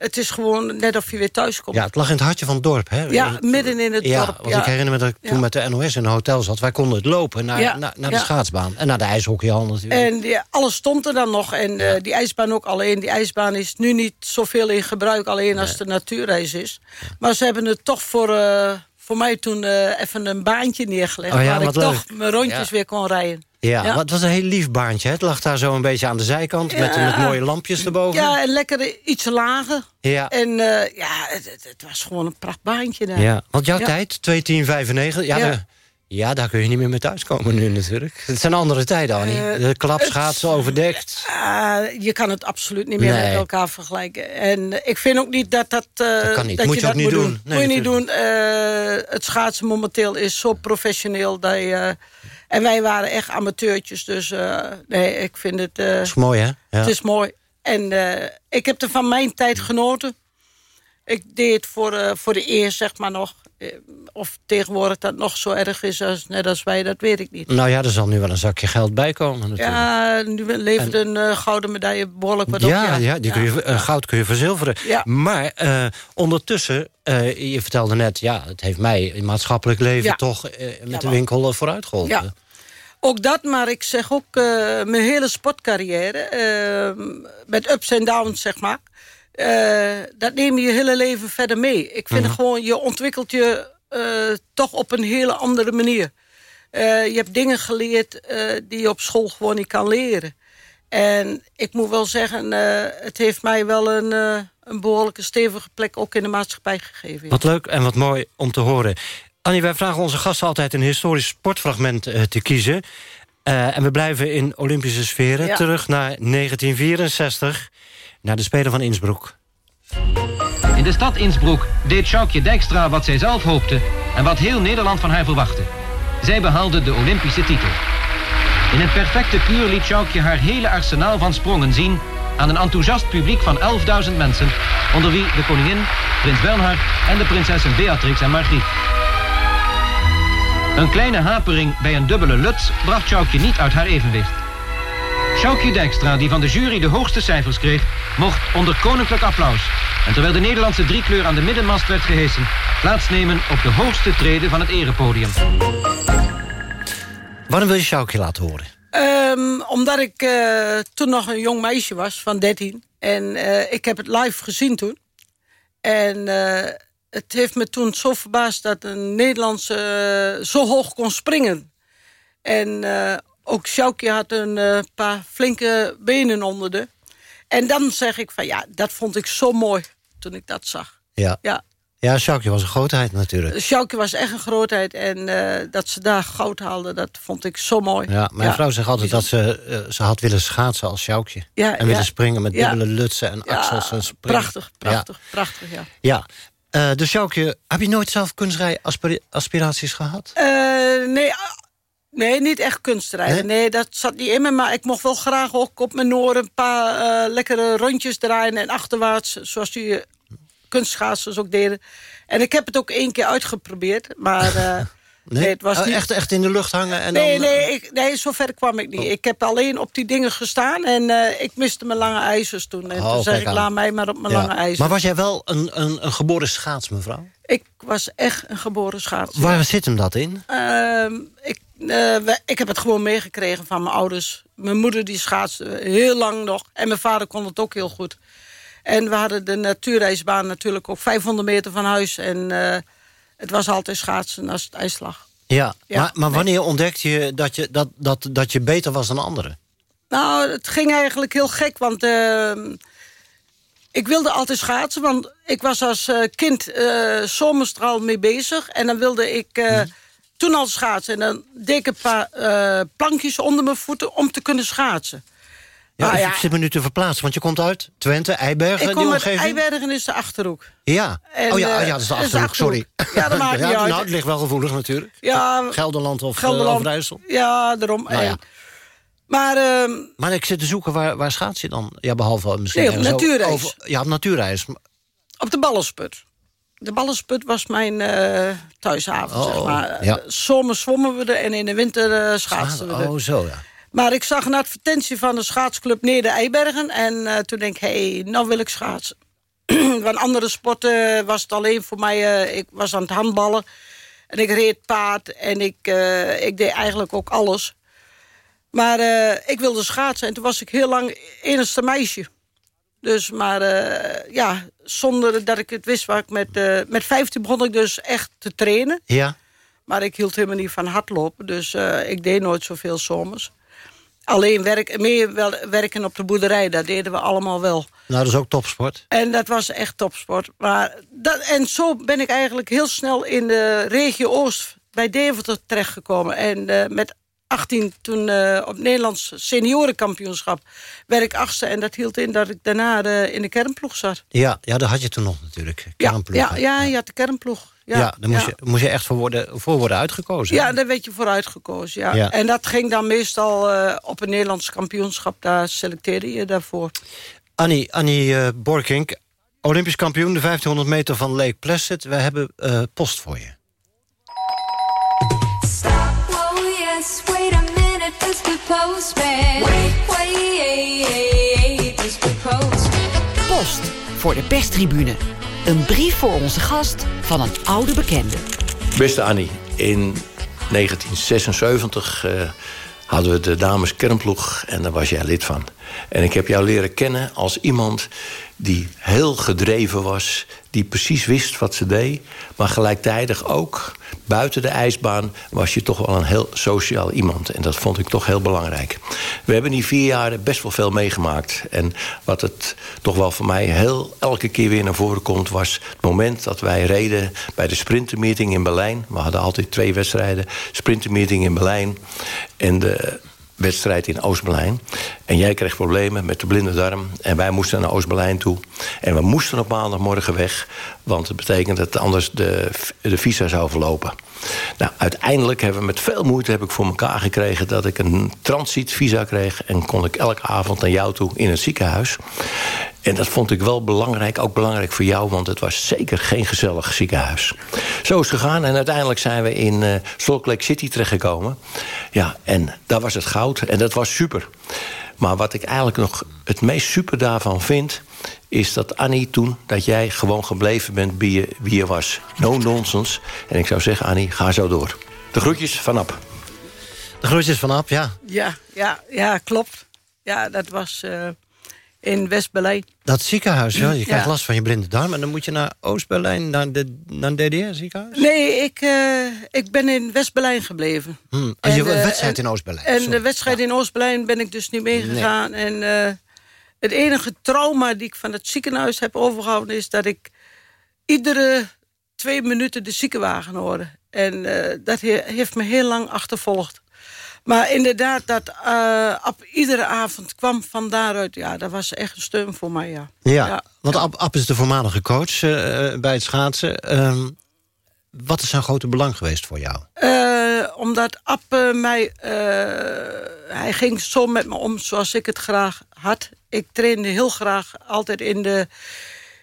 Het is gewoon net of je weer thuis komt. Ja, het lag in het hartje van het dorp, hè? Ja, midden in het ja, dorp. Want ik herinner me dat ik toen Ja. met de NOS in een hotel zat. Wij konden het lopen naar, Ja, naar, naar de schaatsbaan. En naar de ijshockeyhal natuurlijk. En die, alles stond er dan nog. En eh, die ijsbaan ook alleen. Die ijsbaan is nu niet zoveel in gebruik. Alleen als de natuurreis is. Maar ze hebben het toch voor, eh, voor mij toen eh, even een baantje neergelegd. Oh ja, waar ik leuk. toch mijn rondjes Ja. weer kon rijden. ja, ja. het was een heel lief baantje. hè? Het lag daar zo een beetje aan de zijkant. Met, met mooie lampjes erboven. Ja, en lekker iets lager. Ja. En eh, ja, het, het, was gewoon een prachtbaantje daar. Ja, want jouw tijd, 2.10.95, ja, Ja. de- Ja, daar kun je niet meer mee thuiskomen nu natuurlijk. Het zijn andere tijden, Annie. Eh, de klapschaatsen overdekt. Ah, je kan het absoluut niet meer Nee. met elkaar vergelijken. En ik vind ook niet dat dat... eh, Dat kan niet. Moet je dat ook niet moet doen. Nee, moet je niet doen. Eh, het schaatsen momenteel is zo professioneel. Dat je, en wij waren echt amateurtjes. Dus nee, ik vind het... Dat is mooi, hè? Ja. Het is mooi. En ik heb er van mijn tijd genoten. Ik deed het voor, voor de eer, zeg maar nog. Eh, Of tegenwoordig dat nog zo erg is als net als wij, dat weet ik niet. Nou ja, er zal nu wel een zakje geld bij komen natuurlijk. Ja, nu levert een eh, gouden medaille behoorlijk wat ja, op. ja, die Kun je, goud kun je verzilveren. Ja. Maar eh, ondertussen, je vertelde net... ja, het heeft mij in maatschappelijk leven Ja. toch met de winkel vooruit geholpen. Ja. Ook dat, maar ik zeg ook mijn hele sportcarrière... met ups en downs, zeg maar... eh, dat neem je je hele leven verder mee. Ik vind Mhm. gewoon, je ontwikkelt je eh, toch op een hele andere manier. Eh, je hebt dingen geleerd die je op school gewoon niet kan leren. En ik moet wel zeggen, het heeft mij wel een, een behoorlijke stevige plek... ook in de maatschappij gegeven. ja. Wat leuk en wat mooi om te horen. Annie, wij vragen onze gasten altijd een historisch sportfragment te kiezen. En we blijven in Olympische sferen. Ja. Terug naar 1964, naar de Spelen van Innsbruck. In de stad Innsbruck deed Sjoukje Dijkstra wat zij zelf hoopte en wat heel Nederland van haar verwachtte. Zij behaalde de Olympische titel. In een perfecte kuur liet Sjoukje haar hele arsenaal van sprongen zien aan een enthousiast publiek van 11.000 mensen, onder wie de koningin, prins Bernhard en de prinsessen Beatrix en Margriet. Een kleine hapering bij een dubbele luts bracht Sjoukje niet uit haar evenwicht. Sjoukje Dijkstra, die van de jury de hoogste cijfers kreeg, mocht onder koninklijk applaus. En terwijl de Nederlandse driekleur aan de middenmast werd gehesen, plaatsnemen op de hoogste trede van het erepodium. Waarom wil je Sjoukje laten horen? Ehm, omdat ik eh, toen nog een jong meisje was van 13. En eh, ik heb het live gezien toen. En eh, het heeft me toen zo verbaasd dat een Nederlandse zo hoog kon springen. En eh, ook Sjoukje had een eh, paar flinke benen onder de. En dan zeg ik van ja, dat vond ik zo mooi toen ik dat zag. Ja, Ja, ja Sjoukje was een grootheid natuurlijk. Sjoukje was echt een grootheid. En eh, dat ze daar goud haalden, dat vond ik zo mooi. Ja, mijn Ja. vrouw zegt altijd dat ze, eh, ze had willen schaatsen als Sjoukje. Ja, en willen springen met dubbele lutsen en axels en springen. Prachtig, prachtig, prachtig, ja. Ja, dus Sjoukje, heb je nooit zelf kunstrij aspira- aspiraties gehad? Eh, nee, nee, niet echt kunstrijden. Nee? dat zat niet in me. Maar ik mocht wel graag ook op mijn noor een paar eh, lekkere rondjes draaien... en achterwaarts, zoals die eh, kunstschaatsers ook deden. En ik heb het ook één keer uitgeprobeerd. Maar eh, nee? het was Oh, niet... echt, echt in de lucht hangen? En nee, dan, nee, ik, nee, zover kwam ik niet. Ik heb alleen op die dingen gestaan en ik miste mijn lange ijzers toen. En Oh, toen zei ik, aan. laat mij maar op mijn Ja. lange ijzers. Maar was jij wel een, een, een geboren schaats, mevrouw? Ik was echt een geboren schaatser. Waar zit hem dat in? Ehm, ik, we- ik heb het gewoon meegekregen van mijn ouders. Mijn moeder die schaatste heel lang nog. En mijn vader kon het ook heel goed. En we hadden de natuurreisbaan natuurlijk ook 500 meter van huis. En eh, het was altijd schaatsen als het ijs lag. Ja, Ja, maar, maar nee. wanneer ontdekte je dat, je dat, dat dat je beter was dan anderen? Nou, het ging eigenlijk heel gek, want ehm, ik wilde altijd schaatsen. Want ik was als eh, kind eh zomers er al mee bezig. En dan wilde ik eh, toen al schaatsen. En dan een paar eh, plankjes onder mijn voeten om te kunnen schaatsen. Ja, Nou ik ja, zit me nu te verplaatsen, want je komt uit Twente, Eibergen, ik die kom uit omgeving. Eibergen is de Achterhoek. Ja. En, oh ja, eh, oh ja, dat is de dat is de Achterhoek, sorry. Ja, dat maakt niet uit. Nou, het ligt wel gevoelig natuurlijk. Ja, Gelderland of Gelderland. Gelderland. Ja, daarom. Nou ja. Maar ehm, Maar ik zit te zoeken, waar, waar schaats je dan? Ja, behalve misschien... Nee, op natuurreis. over- ja, op natuurreis. op de Ballensput. De Ballensput was mijn eh, thuishaven, Oh, zeg maar. ja. Eh, Zomers zwommen we er en in de winter eh, schaatsen we er. Oh, zo ja. Maar ik zag een advertentie van de schaatsclub Neer de Eibergen. En eh, toen denk ik, hé, hey, nou wil ik schaatsen. Want andere sporten was het alleen voor mij... eh, ik was aan het handballen. En ik reed paard. En ik, eh, ik deed eigenlijk ook alles. Maar eh, ik wilde schaatsen. En toen was ik heel lang enigste meisje. Dus, maar eh, ja, zonder dat ik het wist... Waar ik met, eh, met 15 begon ik dus echt te trainen. Ja. Maar ik hield helemaal niet van hardlopen. Dus eh, ik deed nooit zoveel zomers. Alleen werk, meer wel, werken op de boerderij, dat deden we allemaal wel. Nou, dat is ook topsport. En dat was echt topsport. Maar dat, en zo ben ik eigenlijk heel snel in de regio Oost bij Deventer terechtgekomen. En eh, met 18 toen uh, op Nederlands seniorenkampioenschap werd ik achtste. En dat hield in dat ik daarna uh, in de kernploeg zat. Ja, ja, dat had je toen nog natuurlijk. Kernploeg, ja, ja, ja, je had de kernploeg. Ja, ja daar moest, Je, moest je echt voor worden, voor worden uitgekozen. Ja, daar werd je voor uitgekozen. Ja. ja. En dat ging dan meestal uh, op een Nederlands kampioenschap. Daar selecteerde je daarvoor. Annie, Annie Borkink, Olympisch kampioen, de 1500 meter van Lake Placid. We hebben post voor je. Post voor de perstribune. Een brief voor onze gast van een oude bekende. Beste Annie, in 1976 uh, hadden we de dames kernploeg en daar was jij lid van. En ik heb jou leren kennen als iemand die heel gedreven was... die precies wist wat ze deed... maar gelijktijdig ook buiten de ijsbaan... was je toch wel een heel sociaal iemand. En dat vond ik toch heel belangrijk. We hebben die vier jaar best wel veel meegemaakt. En wat het toch wel voor mij heel elke keer weer naar voren komt... was het moment dat wij reden bij de sprintermeeting in Berlijn. We hadden altijd twee wedstrijden. Sprintermeeting in Berlijn. En de wedstrijd in Oost-Berlijn. En jij kreeg problemen met de blinde darm. En wij moesten naar Oost-Berlijn toe. En we moesten op maandagmorgen weg. Want het betekent dat anders de, de visa zou verlopen. Nou, uiteindelijk hebben we met veel moeite heb ik voor elkaar gekregen... dat ik een transitvisa kreeg. En kon ik elke avond naar jou toe in het ziekenhuis. En dat vond ik wel belangrijk, ook belangrijk voor jou... want het was zeker geen gezellig ziekenhuis. Zo is het gegaan en uiteindelijk zijn we in uh, Salt Lake City terechtgekomen. Ja, en daar was het goud en dat was super. Maar wat ik eigenlijk nog het meest super daarvan vind... is dat Annie toen, dat jij gewoon gebleven bent wie je, wie je was. No nonsense. En ik zou zeggen, Annie, ga zo door. De groetjes van Ab. De groetjes van Ab, ja. Ja, ja, ja klopt. Ja, dat was... Uh in West-Berlijn. Dat ziekenhuis, ja. Je krijgt last van je blinde darm... en dan moet je naar Oost-Berlijn, naar, de, naar een DDR-ziekenhuis? Nee, ik, uh, ik ben in West-Berlijn gebleven. Hmm. En, je wedstrijd in Oost-Berlijn? En de wedstrijd in Oost-Berlijn ben ik dus niet meegegaan. Nee. En uh, het enige trauma die ik van het ziekenhuis heb overgehouden... is dat ik iedere twee minuten de ziekenwagen hoorde. En uh, dat he heeft me heel lang achtervolgd. Maar inderdaad, dat uh, Ab iedere avond kwam van daaruit... ja, dat was echt een steun voor mij, ja. Ja, want Ab, Ab, is de voormalige coach uh, bij het schaatsen. Uh, wat is zijn grote belang geweest voor jou? Uh, omdat Ab mij... hij ging zo met me om zoals ik het graag had. Ik trainde heel graag altijd in de,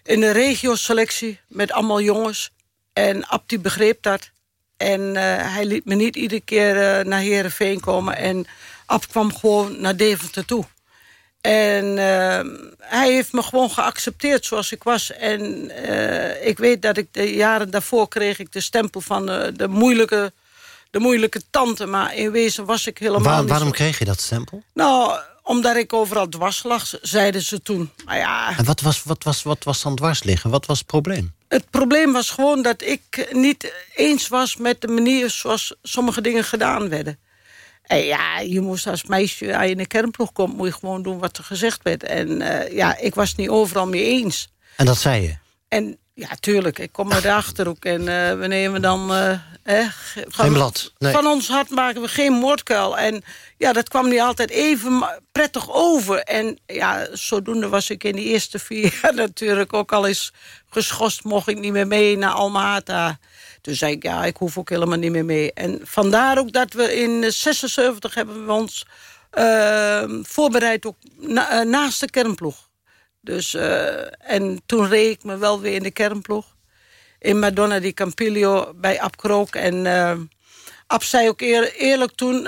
in de regio-selectie... met allemaal jongens. En Ab die begreep dat. En uh, hij liet me niet iedere keer naar Heerenveen komen. En Ab kwam gewoon naar Deventer toe. En uh, hij heeft me gewoon geaccepteerd zoals ik was. En ik weet dat ik de jaren daarvoor kreeg ik de stempel van de, moeilijke, de moeilijke tante. Maar in wezen was ik helemaal Waar, niet Waarom zo. kreeg je dat stempel? Nou, omdat ik overal dwars lag, zeiden ze toen. Maar ja... En wat was, wat, was, wat was dan dwars liggen? Wat was het probleem? Het probleem was gewoon dat ik niet eens was met de manier zoals sommige dingen gedaan werden. En ja, je moest als meisje, als je in de kernploeg komt, moet je gewoon doen wat er gezegd werd. En uh, ja, ik was het niet overal mee eens. En dat zei je? En ja, tuurlijk, ik kom uit de Achterhoek en uh, we nemen dan... Uh, van, geen blad. Nee. Van ons hart maken we geen moordkuil. En ja, dat kwam niet altijd even prettig over. En ja, zodoende was ik in die eerste vier jaar natuurlijk ook al eens geschorst. Mocht ik niet meer mee naar Alma-Ata. Toen zei ik, ja, ik hoef ook helemaal niet meer mee. En vandaar ook dat we in 76 hebben we ons uh, voorbereid ook uh, naast de kernploeg. Dus, uh, en toen reed ik me wel weer in de kernploeg. In Madonna di Campiglio bij Ab Krook. En Ab zei ook eer, eerlijk toen...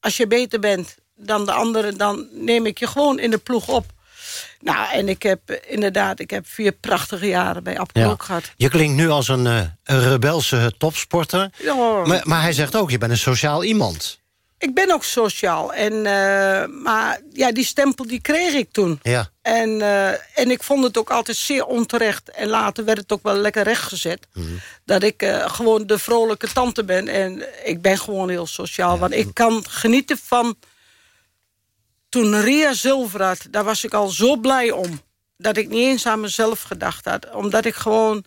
Als je beter bent dan de anderen... dan neem ik je gewoon in de ploeg op. Nou, en ik heb inderdaad ik heb vier prachtige jaren bij Krook ja. gehad. Je klinkt nu als een, een rebelse topsporter. Ja. Maar, maar hij zegt ook, je bent een sociaal iemand. Ik ben ook sociaal. En, uh, maar ja, die stempel die kreeg ik toen. Ja. En, uh, en ik vond het ook altijd zeer onterecht. En later werd het ook wel lekker rechtgezet. Mm -hmm. Dat ik uh, gewoon de vrolijke tante ben. En ik ben gewoon heel sociaal. Ja. Want ik kan genieten van... Toen Ria zilver had, daar was ik al zo blij om. Dat ik niet eens aan mezelf gedacht had. Omdat ik gewoon...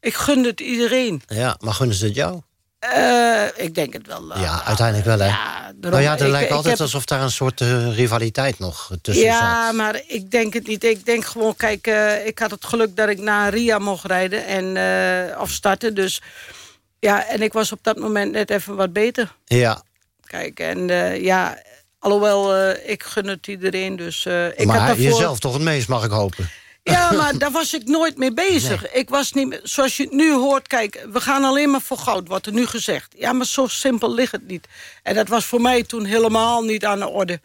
Ik gunde het iedereen. Ja, maar gunnen ze het jou? Uh, ik denk het wel. Uh, ja, uiteindelijk wel, hè? Ja, nou ja, er lijkt altijd alsof daar een soort uh, rivaliteit nog tussen ja, zat. Ja, maar ik denk het niet. Ik denk gewoon, kijk, ik had het geluk dat ik naar Ria mocht rijden en of starten. Dus ja, en ik was op dat moment net even wat beter. Ja. Kijk, en ja, alhoewel, ik gun het iedereen. Dus, ik maar daarvoor... jezelf toch het meest, mag ik hopen? Ja, maar daar was ik nooit mee bezig. Ik was niet, zoals je het nu hoort, kijk, we gaan alleen maar voor goud, wordt er nu gezegd. Ja, maar zo simpel ligt het niet. En dat was voor mij toen helemaal niet aan de orde.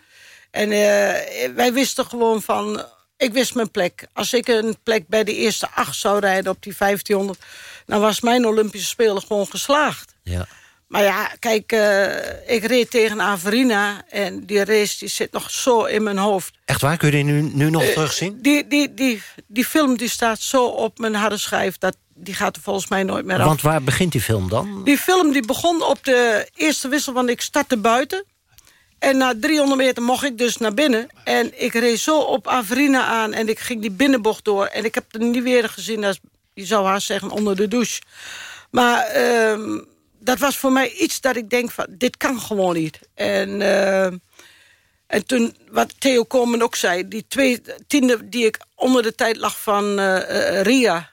En uh, wij wisten gewoon van, ik wist mijn plek. Als ik een plek bij de eerste acht zou rijden op die 1500... dan was mijn Olympische Spelen gewoon geslaagd. Ja. Maar ja, kijk, uh, ik reed tegen Averina en die race die zit nog zo in mijn hoofd. Echt waar? Kun je die nu, nu nog uh, terugzien? Die, die, die, die film die staat zo op mijn harde schijf... dat die gaat er volgens mij nooit meer af. Want waar begint die film dan? Die film die begon op de eerste wissel, want ik startte buiten. En na 300 meter mocht ik dus naar binnen. En ik reed zo op Averina aan en ik ging die binnenbocht door. En ik heb er niet weer gezien, als, je zou haar zeggen, onder de douche. Maar... Uh, dat was voor mij iets dat ik denk van, dit kan gewoon niet. En, uh, en toen, wat Theo Komen ook zei... die twee tienden die ik onder de tijd lag van uh, uh, Ria...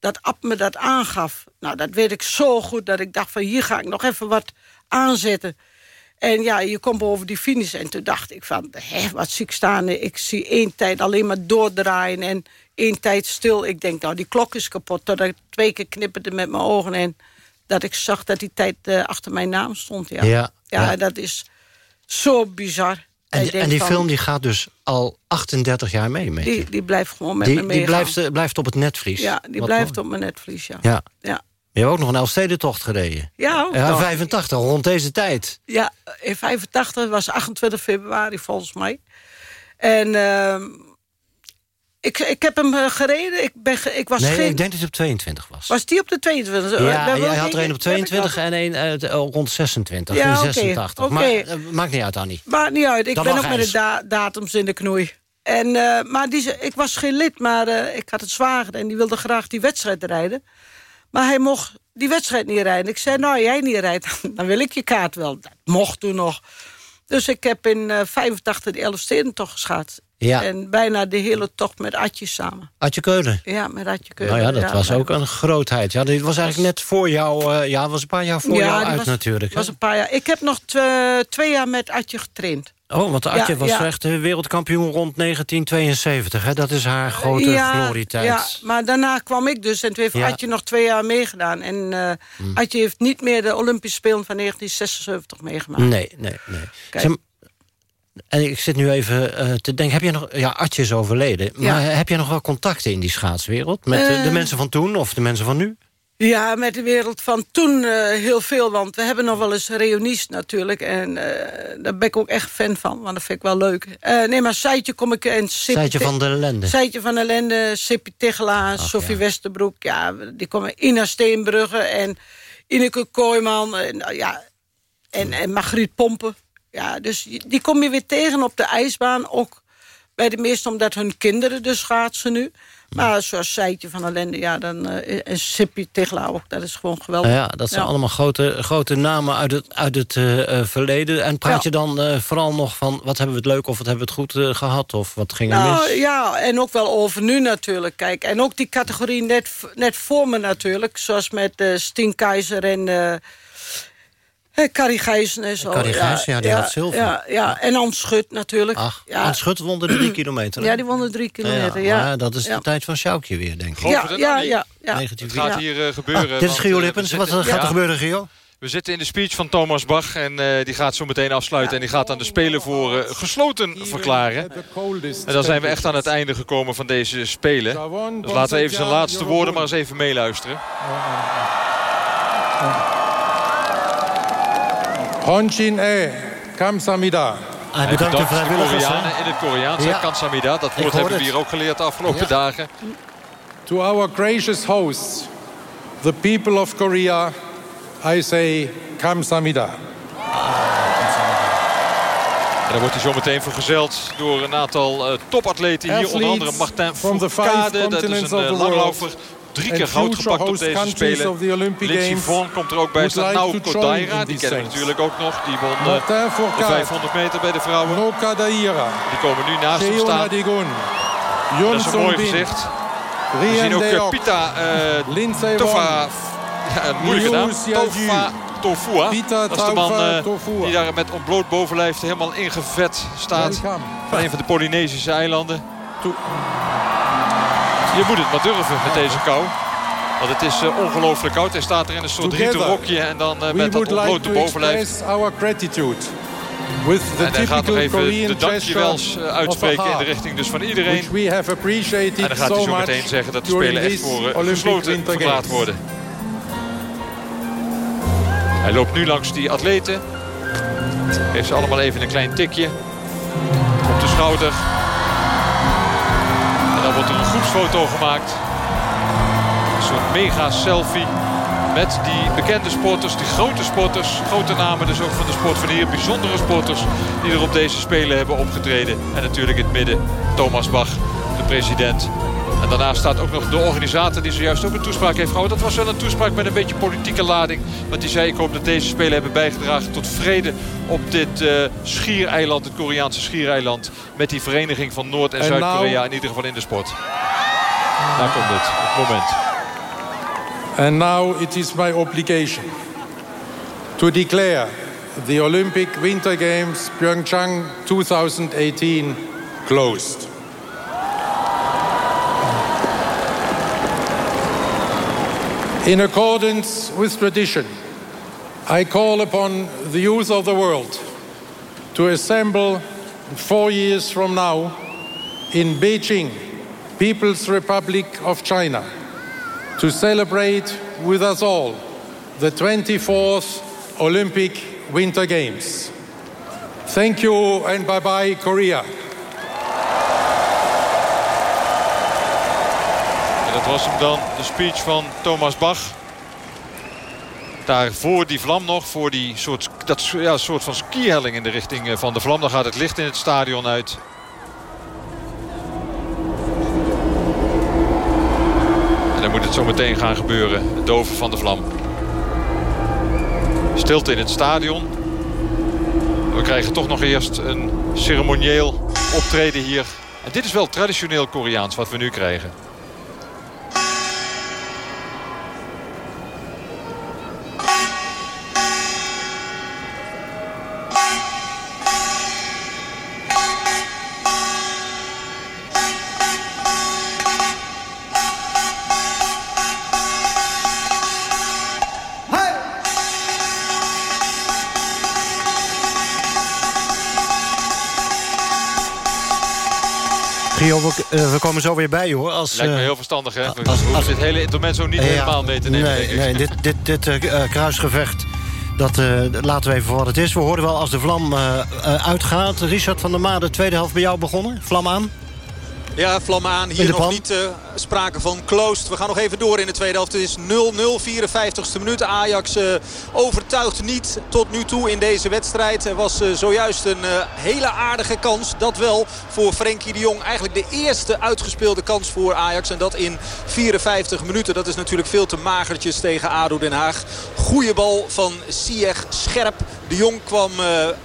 dat Ab me dat aangaf. Nou, dat weet ik zo goed dat ik dacht van... hier ga ik nog even wat aanzetten. En ja, je komt boven die finish. En toen dacht ik van, hè, wat zie ik staan? Ik zie één tijd alleen maar doordraaien en één tijd stil. Ik denk, nou, die klok is kapot. Totdat ik twee keer knipperde met mijn ogen en dat ik zag dat die tijd uh, achter mijn naam stond. Ja. Ja, ja, ja. dat is zo bizar. En, denk en die van, film die gaat dus al 38 jaar mee met je? Die, die blijft gewoon met die, me die meegaan. blijft, eh, blijft op het netvlies? Ja, die Wat blijft op mijn netvlies, ja. Ja. Ja, Je hebt ook nog een Elfstedentocht gereden. ja, ook Ja, nog. 85, rond deze tijd. Ja, in 85 was 28 februari volgens mij. En ehm, ik, ik heb hem eh, gereden. Ik, ben, ik was nee, geen... ik denk dat het op 22 was. Was die op de 22? ja, Daar wil jij ik had er een op heb ik 22 nog. en een eh, oh, rond 26, Ja, in oké, 86. oké. Maar eh, maakt niet uit, Annie. Maakt niet uit. Ik Dat ben ook met de da datums in de knoei. En, eh, maar die, ik was geen lid, maar eh, ik had het zwager... en die wilde graag die wedstrijd rijden. Maar hij mocht die wedstrijd niet rijden. Ik zei, nou, jij niet rijdt, dan wil ik je kaart wel. Dat mocht toen nog. Dus ik heb in eh 85 de Elfstedentocht geschaatst. Ja. En bijna de hele tocht met Atje samen. Adje Keulen. Ja, met Atje Keulen. Nou ja, dat was ook een grootheid. Ja, dit was eigenlijk net voor jou... eh, ja, was een paar jaar voor jou uit was, natuurlijk. was een paar jaar. Ik heb nog twe- twee jaar met Atje getraind. Oh, want Adje Ja, was ja. echt eh, wereldkampioen rond 1972. Hè? Dat is haar grote glorietijd. Ja, maar daarna kwam ik dus en toen heeft Ja. Atje nog twee jaar meegedaan. En eh Hm. Atje heeft niet meer de Olympische Spelen van 1976 meegemaakt. Nee, nee, nee. Kijk. En ik zit nu even eh, te denken, heb je nog... Ja, Adje is overleden. Ja. Maar heb je nog wel contacten in die schaatswereld? Met de Eh. mensen van toen of de mensen van nu? Ja, met de wereld van toen eh, heel veel. Want we hebben nog wel eens reunies natuurlijk. En daar ben ik ook echt fan van. Want dat vind ik wel leuk. Nee, maar Seitje kom ik... En Seitje Te- van der Lende. Seitje van der Lende, Sippy Tegelaar, Sophie Westerbroek. Ja, die komen Ina Steenbrugge en Ineke Kooijman. En, nou ja, en, en Margriet Pompen. Ja, dus die kom je weer tegen op de ijsbaan. Ook bij de meesten omdat hun kinderen dus schaatsen nu. Maar zoals Seitje van der Lende, ja, dan, eh, en Sippy Tegelaar ook. Dat is gewoon geweldig. Nou ja, dat zijn Ja. allemaal grote, grote namen uit het, uit het eh, eh, verleden. En praat Ja. je dan eh, vooral nog van... wat hebben we het leuk of wat hebben we het goed eh, gehad? Of wat ging er Nou mis? ja, en ook wel over nu natuurlijk. Kijk. En ook die categorie net, net voor me natuurlijk. Zoals met eh Stien Keizer en eh eh, Carrie Gijzen en zo. Carrie Gijzen, ja, die had zilver. Ja, ja. en Hans Schut natuurlijk. Ach, ja. Hans Schut won de drie kilometer. hè? Ja, die won de drie kilometer. Ja, maar dat is ja. de tijd van Sjoukje weer, denk ik. Ja, ja, ja, ja. Het gaat hier eh, gebeuren. Ah, dit is Gio eh, Lippens. Wat gaat er Ja. gebeuren, Gio? We zitten in de speech van Thomas Bach en eh, die gaat zo meteen afsluiten. En die gaat dan de Spelen voor eh, gesloten verklaren. En dan zijn we echt aan het einde gekomen van deze Spelen. Dus laten we even zijn laatste woorden maar eens even meeluisteren. Honchin e kamsamida. Hij bedankt de vrijwilligers. in het Koreaans. Ja. Kansamida, dat woord hebben we hier ook geleerd de afgelopen Ja. dagen. To our gracious hosts, the people of Korea, I say kamsamida. En dan wordt hij zo meteen vergezeld door een aantal eh, topatleten hier. Onder andere Martin Fourcade, dat is een of eh, langlaufer. Drie keer goud gepakt op deze Spelen. Vonn komt er ook bij. nou Kodaira, die kennen we natuurlijk ook nog. Die won eh, de Fourcade, 500 meter bij de vrouwen. Die komen nu naast hem staan. Dat is een mooi gezicht. We zien ook eh, Pita uh, Tofa... Ja, moeilijke naam. Tofa Tofua. Dat is de man die daar met ontbloot bovenlijf helemaal ingevet staat. Van een van de Polynesische eilanden. Je moet het maar durven met deze kou. Want het is uh, ongelooflijk koud. Hij staat er in een soort rieten rokje en dan We met dat like ontblote to bovenlijf. our gratitude with the En hij gaat nog even Korean de dankjewels uh, uitspreken in de richting dus van iedereen. we have appreciated En dan gaat hij zo meteen zeggen dat de Spelen echt voor Olympic gesloten verklaard worden. Hij loopt nu langs die atleten. Geeft ze allemaal even een klein tikje op de schouder. En dan wordt er een groepsfoto gemaakt. Een soort mega selfie met die bekende sporters, die grote sporters. Grote namen dus ook van de sport van hier. Bijzondere sporters die er op deze Spelen hebben opgetreden. En natuurlijk in het midden Thomas Bach, de president. En daarnaast staat ook nog de organisator die zojuist ook een toespraak heeft gehouden. Dat was wel een toespraak met een beetje politieke lading. Want die zei ik hoop dat deze Spelen hebben bijgedragen tot vrede op dit uh, schiereiland. Het Koreaanse schiereiland. Met die vereniging van Noord- en En Zuid-Korea nou- in ieder geval in de sport. Daar komt het, het moment. And now it is my obligation to declare the Olympic Winter Games Pyeongchang 2018 closed. In accordance with tradition, I call upon the youth of the world to assemble four years from now in Beijing, People's Republic of China, to celebrate with us all the 24th Olympic Winter Games. Thank you and bye bye, Korea. En dat was dan, de speech van Thomas Bach. Daar voor die vlam nog, voor die soort, dat, ja, soort van skihelling in de richting eh, van de vlam. Dan gaat het licht in het stadion uit. Het zo meteen gaan gebeuren. Het doven van de vlam. Stilte in het stadion. We krijgen toch nog eerst een ceremonieel optreden hier. En dit is wel traditioneel Koreaans wat we nu krijgen. Gio, we, uh, we komen zo weer bij je hoor. Als, Lijkt me uh, heel verstandig hè. Als- hoeven als- dit hele intermezzo niet Ja, helemaal mee te nemen Nee, nee dit, dit, dit eh, eh, kruisgevecht, dat eh, laten we even voor wat het is. We hoorden wel als de vlam eh, eh, uitgaat. Richard van der Maa, de tweede helft bij jou begonnen. Vlam aan. Ja, vlam aan. Hier nog niet eh, sprake van closed. We gaan nog even door in de tweede helft. Het is 0-0, 54ste minuut. Ajax eh, overtuigt niet tot nu toe in deze wedstrijd. Er was eh, zojuist een hele aardige kans. Dat wel voor Frenkie de Jong. Eigenlijk de eerste uitgespeelde kans voor Ajax. En dat in 54 minuten. Dat is natuurlijk veel te magertjes tegen ADO Den Haag. Goeie bal van Sieg scherp. De Jong kwam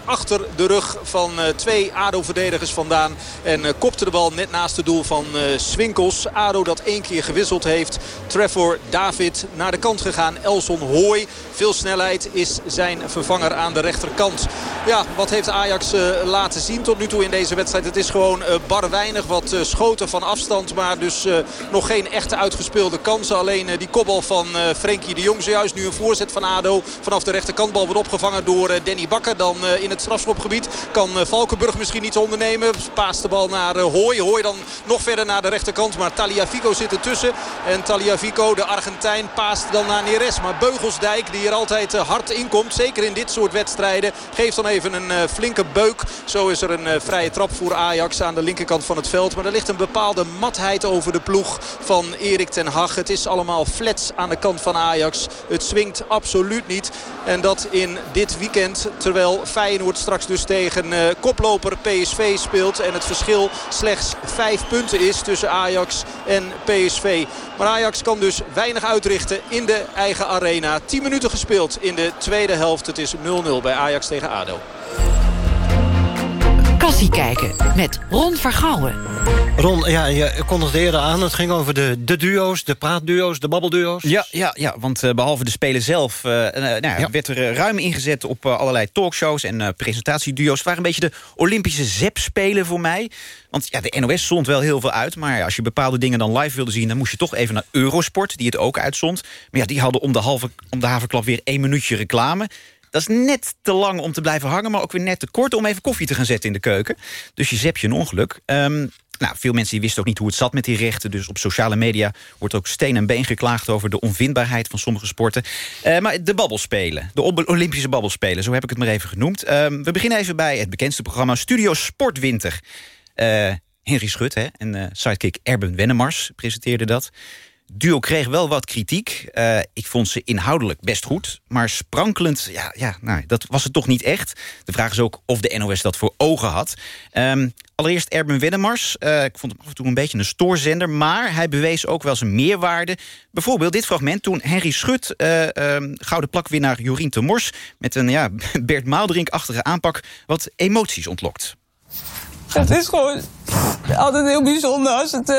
achter de rug van twee ADO-verdedigers vandaan. En kopte de bal net naast het doel van eh, Swinkels. ADO dat één keer gewisseld heeft. Trevor David naar de kant gegaan. Elson Hooy. Veel snelheid is zijn vervanger aan de rechterkant. Ja, wat heeft Ajax eh, laten zien tot nu toe in deze wedstrijd? Het is gewoon eh, bar weinig. Wat schoten van afstand. Maar dus nog geen echte uitgespeelde kansen. Alleen die kopbal van Frenkie de Jong. Zojuist nu een voorzet van ADO. Vanaf de rechterkantbal wordt opgevangen door Danny Bakker. Dan in het strafschopgebied kan Valkenburg misschien iets ondernemen. Paast de bal naar Hooy. Hooy dan nog verder naar de rechterkant. Maar Taliafico zit ertussen. En Taliafico, de Argentijn, paast dan naar Neres. Maar Beugelsdijk, die er altijd eh, hard in komt. Zeker in dit soort wedstrijden. Geeft dan even een eh, flinke beuk. Zo is er een eh, vrije trap voor Ajax aan de linkerkant van het veld. Maar er ligt een bepaalde matheid over de ploeg van Erik ten Hag. Het is allemaal flats aan de kant van Ajax. Het swingt absoluut niet. En dat in dit weekend, terwijl Feyenoord straks dus tegen uh, koploper PSV speelt. En het verschil slechts vijf punten is tussen Ajax en PSV. Maar Ajax kan dus weinig uitrichten in de eigen arena. 10 minuten gespeeld in de tweede helft. Het is 0-0 bij Ajax tegen ADO. Kassie kijken met Ron Vergouwen. Ron, ja, je kondigde eerder aan. Het ging over de, de duo's, de praatduo's, de babbelduo's. Ja, ja, ja want uh, behalve de spelen zelf... Uh, nou, ja. werd er ruim ingezet op uh, allerlei talkshows en presentatieduo's. Het waren een beetje de Olympische zep-spelen voor mij. Want ja, de NOS zond wel heel veel uit. Maar als je bepaalde dingen dan live wilde zien... dan moest je toch even naar Eurosport, die het ook uitzond. Maar ja, die hadden om de, halve, om de haverklap weer één minuutje reclame. Dat is net te lang om te blijven hangen... maar ook weer net te kort om even koffie te gaan zetten in de keuken. Dus je zet je een ongeluk. Um, nou, veel mensen wisten ook niet hoe het zat met die rechten. Dus op sociale media wordt ook steen en been geklaagd... over de onvindbaarheid van sommige sporten. Uh, maar de babbelspelen, de Olympische babbelspelen... zo heb ik het maar even genoemd. Uh, we beginnen even bij het bekendste programma Studio Sportwinter. Uh, Henry Schut hè, en sidekick Erben Wennemars presenteerde dat duo kreeg wel wat kritiek. Uh, ik vond ze inhoudelijk best goed. Maar sprankelend, ja, ja nou, dat was het toch niet echt. De vraag is ook of de NOS dat voor ogen had. Um, allereerst Erben Wennemars. Uh, ik vond hem af en toe een beetje een stoorzender. Maar hij bewees ook wel zijn meerwaarde. Bijvoorbeeld dit fragment toen Henry Schut... Uh, um, gouden plakwinnaar Jorien te Mors... met een ja, Bert Maalderink-achtige aanpak... wat emoties ontlokt. Het is gewoon altijd heel bijzonder als het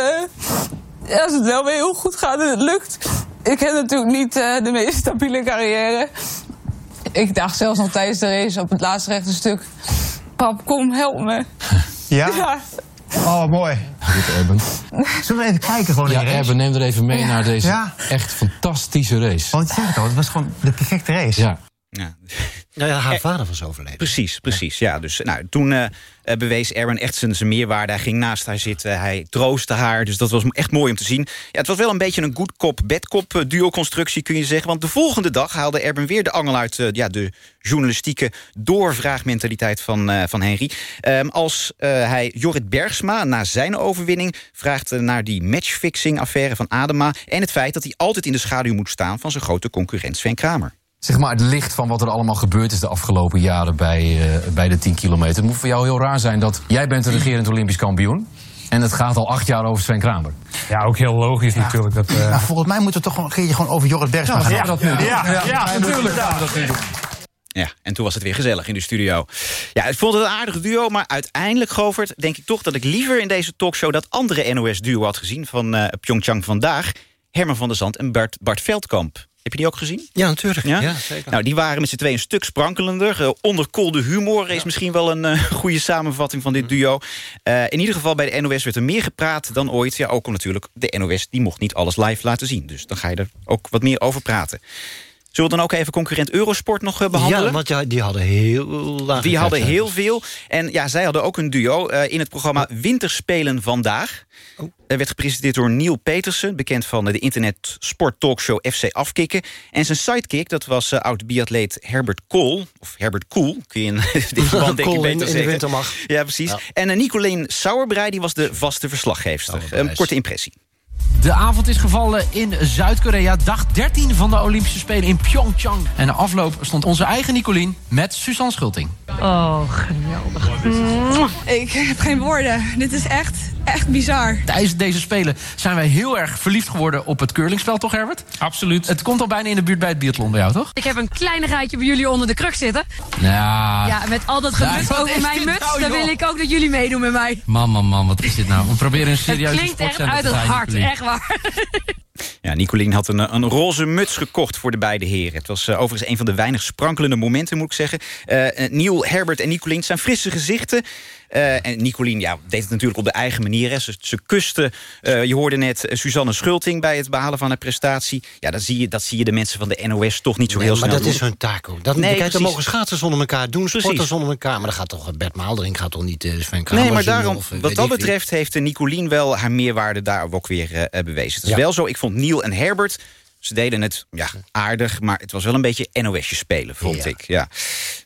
als het wel weer heel goed gaat en het lukt. Ik heb natuurlijk niet uh, de meest stabiele carrière. Ik dacht zelfs nog tijdens de race op het laatste rechte stuk... Pap, kom, help me. Ja? ja. Oh, mooi. Goed, Erben. Zullen we even kijken gewoon Ja, in Erben, neem er even mee ja. naar deze ja. echt fantastische race. Want zeg het al, het was gewoon de perfecte race. Ja. Ja. Nou ja, haar vader was overleden. Precies, precies. Ja. dus, nou, toen uh, bewees Aaron echt zijn, zijn meerwaarde. Hij ging naast haar zitten, hij troostte haar. Dus dat was echt mooi om te zien. Ja, het was wel een beetje een good cop, bad cop duo-constructie, kun je zeggen. Want de volgende dag haalde Erben weer de angel uit uh, ja, de journalistieke doorvraagmentaliteit van, uh, van Henry. Um, als hij Jorrit Bergsma na zijn overwinning vraagt naar die matchfixing-affaire van Adema... en het feit dat hij altijd in de schaduw moet staan van zijn grote concurrent Sven Kramer zeg maar, het licht van wat er allemaal gebeurd is de afgelopen jaren bij, uh, bij de 10 kilometer. Het moet voor jou heel raar zijn dat jij bent de regerend Olympisch kampioen. En het gaat al acht jaar over Sven Kramer. Ja, ook heel logisch ja. natuurlijk. Dat, uh... nou, volgens mij moeten we toch gewoon een keertje gewoon over Jorrit Bergsma gaan. Ja, dat nu ja, ja, ja, ja, natuurlijk gaan we dat nu doen. Ja, en toen was het weer gezellig in de studio. Ja, ik vond het een aardig duo, maar uiteindelijk, Govert... denk ik toch dat ik liever in deze talkshow... dat andere NOS-duo had gezien van uh, Pyeongchang vandaag. Herman van der Zand en Bart, Bart Veldkamp. Heb je die ook gezien? Ja, natuurlijk. Ja? ja zeker. Nou, die waren met z'n tweeën een stuk sprankelender. Uh, onderkoelde humor is misschien wel een uh, goede samenvatting van dit duo. Uh, in ieder geval bij de NOS werd er meer gepraat dan ooit. Ja, ook om natuurlijk de NOS die mocht niet alles live laten zien. Dus dan ga je er ook wat meer over praten. Zullen we dan ook even concurrent Eurosport nog uh, behandelen? Ja, want ja, die hadden heel laag. Die hadden heel veel. En ja, zij hadden ook een duo uh, in het programma Winterspelen Vandaag. Oh. Er werd gepresenteerd door Neil Petersen... bekend van de internet sport talkshow FC Afkikken. En zijn sidekick, dat was uh, oud-biatleet Herbert Kool. Of Herbert Koel, kun je in dit verband denk ik beter in, zeggen. De mag. Ja, precies. Ja. En uh, Nicolien Sauerbrei, die was de vaste verslaggeefster. Een korte impressie. De avond is gevallen in Zuid-Korea. Dag 13 van de Olympische Spelen in Pyeongchang. En na afloop stond onze eigen Nicolien met Suzanne Schulting. Oh, geweldig. Ik heb geen woorden. Dit is echt, echt bizar. Tijdens deze Spelen zijn wij heel erg verliefd geworden op het curlingspel, toch Herbert? Absoluut. Het komt al bijna in de buurt bij het biathlon bij jou, toch? Ik heb een kleinigheidje bij jullie onder de kruk zitten. Ja. Ja, met al dat geblus Ja, over mijn muts, nou, dan wil ik ook dat jullie meedoen met mij. Man, man, man, wat is dit nou? We proberen een Het serieuze klinkt echt uit te het hart, echt waar. Ja, Nicolien had een, een roze muts gekocht voor de beide heren. Het was uh, overigens een van de weinig sprankelende momenten, moet ik zeggen. Uh, Neil, Herbert en Nicolien zijn frisse gezichten. Uh, en Nicolien ja, deed het natuurlijk op de eigen manier. Hè. Ze, ze kuste, uh, je hoorde net Suzanne Schulting... bij het behalen van een prestatie. Ja, dat zie je, dat zie je de mensen van de NOS toch niet zo nee, heel maar snel dat doen. is hun taak ook. Dat, Nee, kijk, dan mogen schaatsen zonder elkaar doen, sporten Precies. zonder elkaar. Maar dan gaat toch Bert Maaldering gaat toch niet uh, Sven Kramer Nee, maar daarom, of, wat dat betreft heeft Nicolien wel haar meerwaarde daar ook weer bewezen. Het is Ja. wel zo, ik vond Neil en Herbert Ze deden het ja, aardig, maar het was wel een beetje NOSje spelen, vond ik. Ja.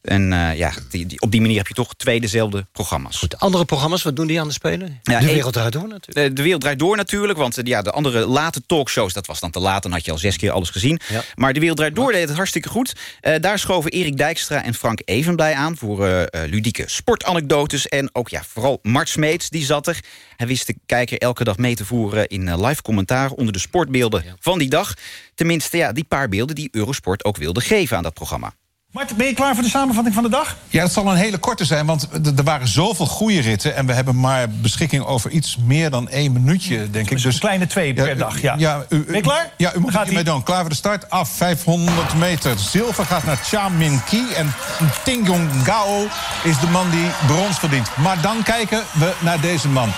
En eh, ja, die, die, op die manier heb je toch twee dezelfde programma's. Goed, andere programma's, wat doen die aan de Spelen? Ja, de Wereld Draait Door natuurlijk. Eh, De wereld draait door natuurlijk, want eh, ja, de andere late talkshows... dat was dan te laat, dan had je al zes keer alles gezien. Maar de wereld draait door deed het hartstikke goed. Daar schoven Erik Dijkstra en Frank Evenblij aan... voor ludieke sportanekdotes. En ook ja, vooral Mart Smeets, die zat er. Hij wist de kijker elke dag mee te voeren in live commentaar... onder de sportbeelden van die dag. Tenminste, ja, die paar beelden die Eurosport ook wilde geven aan dat programma. Mart, ben je klaar voor de samenvatting van de dag? Ja, dat zal een hele korte zijn, want er waren zoveel goede ritten... en we hebben maar beschikking over iets meer dan één minuutje, denk ik. Dus een kleine twee per dag, ja. ja u, ben je klaar? Ja, u moet het hiermee doen. Klaar voor de start. Af, 500 meter. Zilver gaat naar Cha Min Ki. En Tingyong Gao is de man die brons verdient. Maar dan kijken we naar deze man.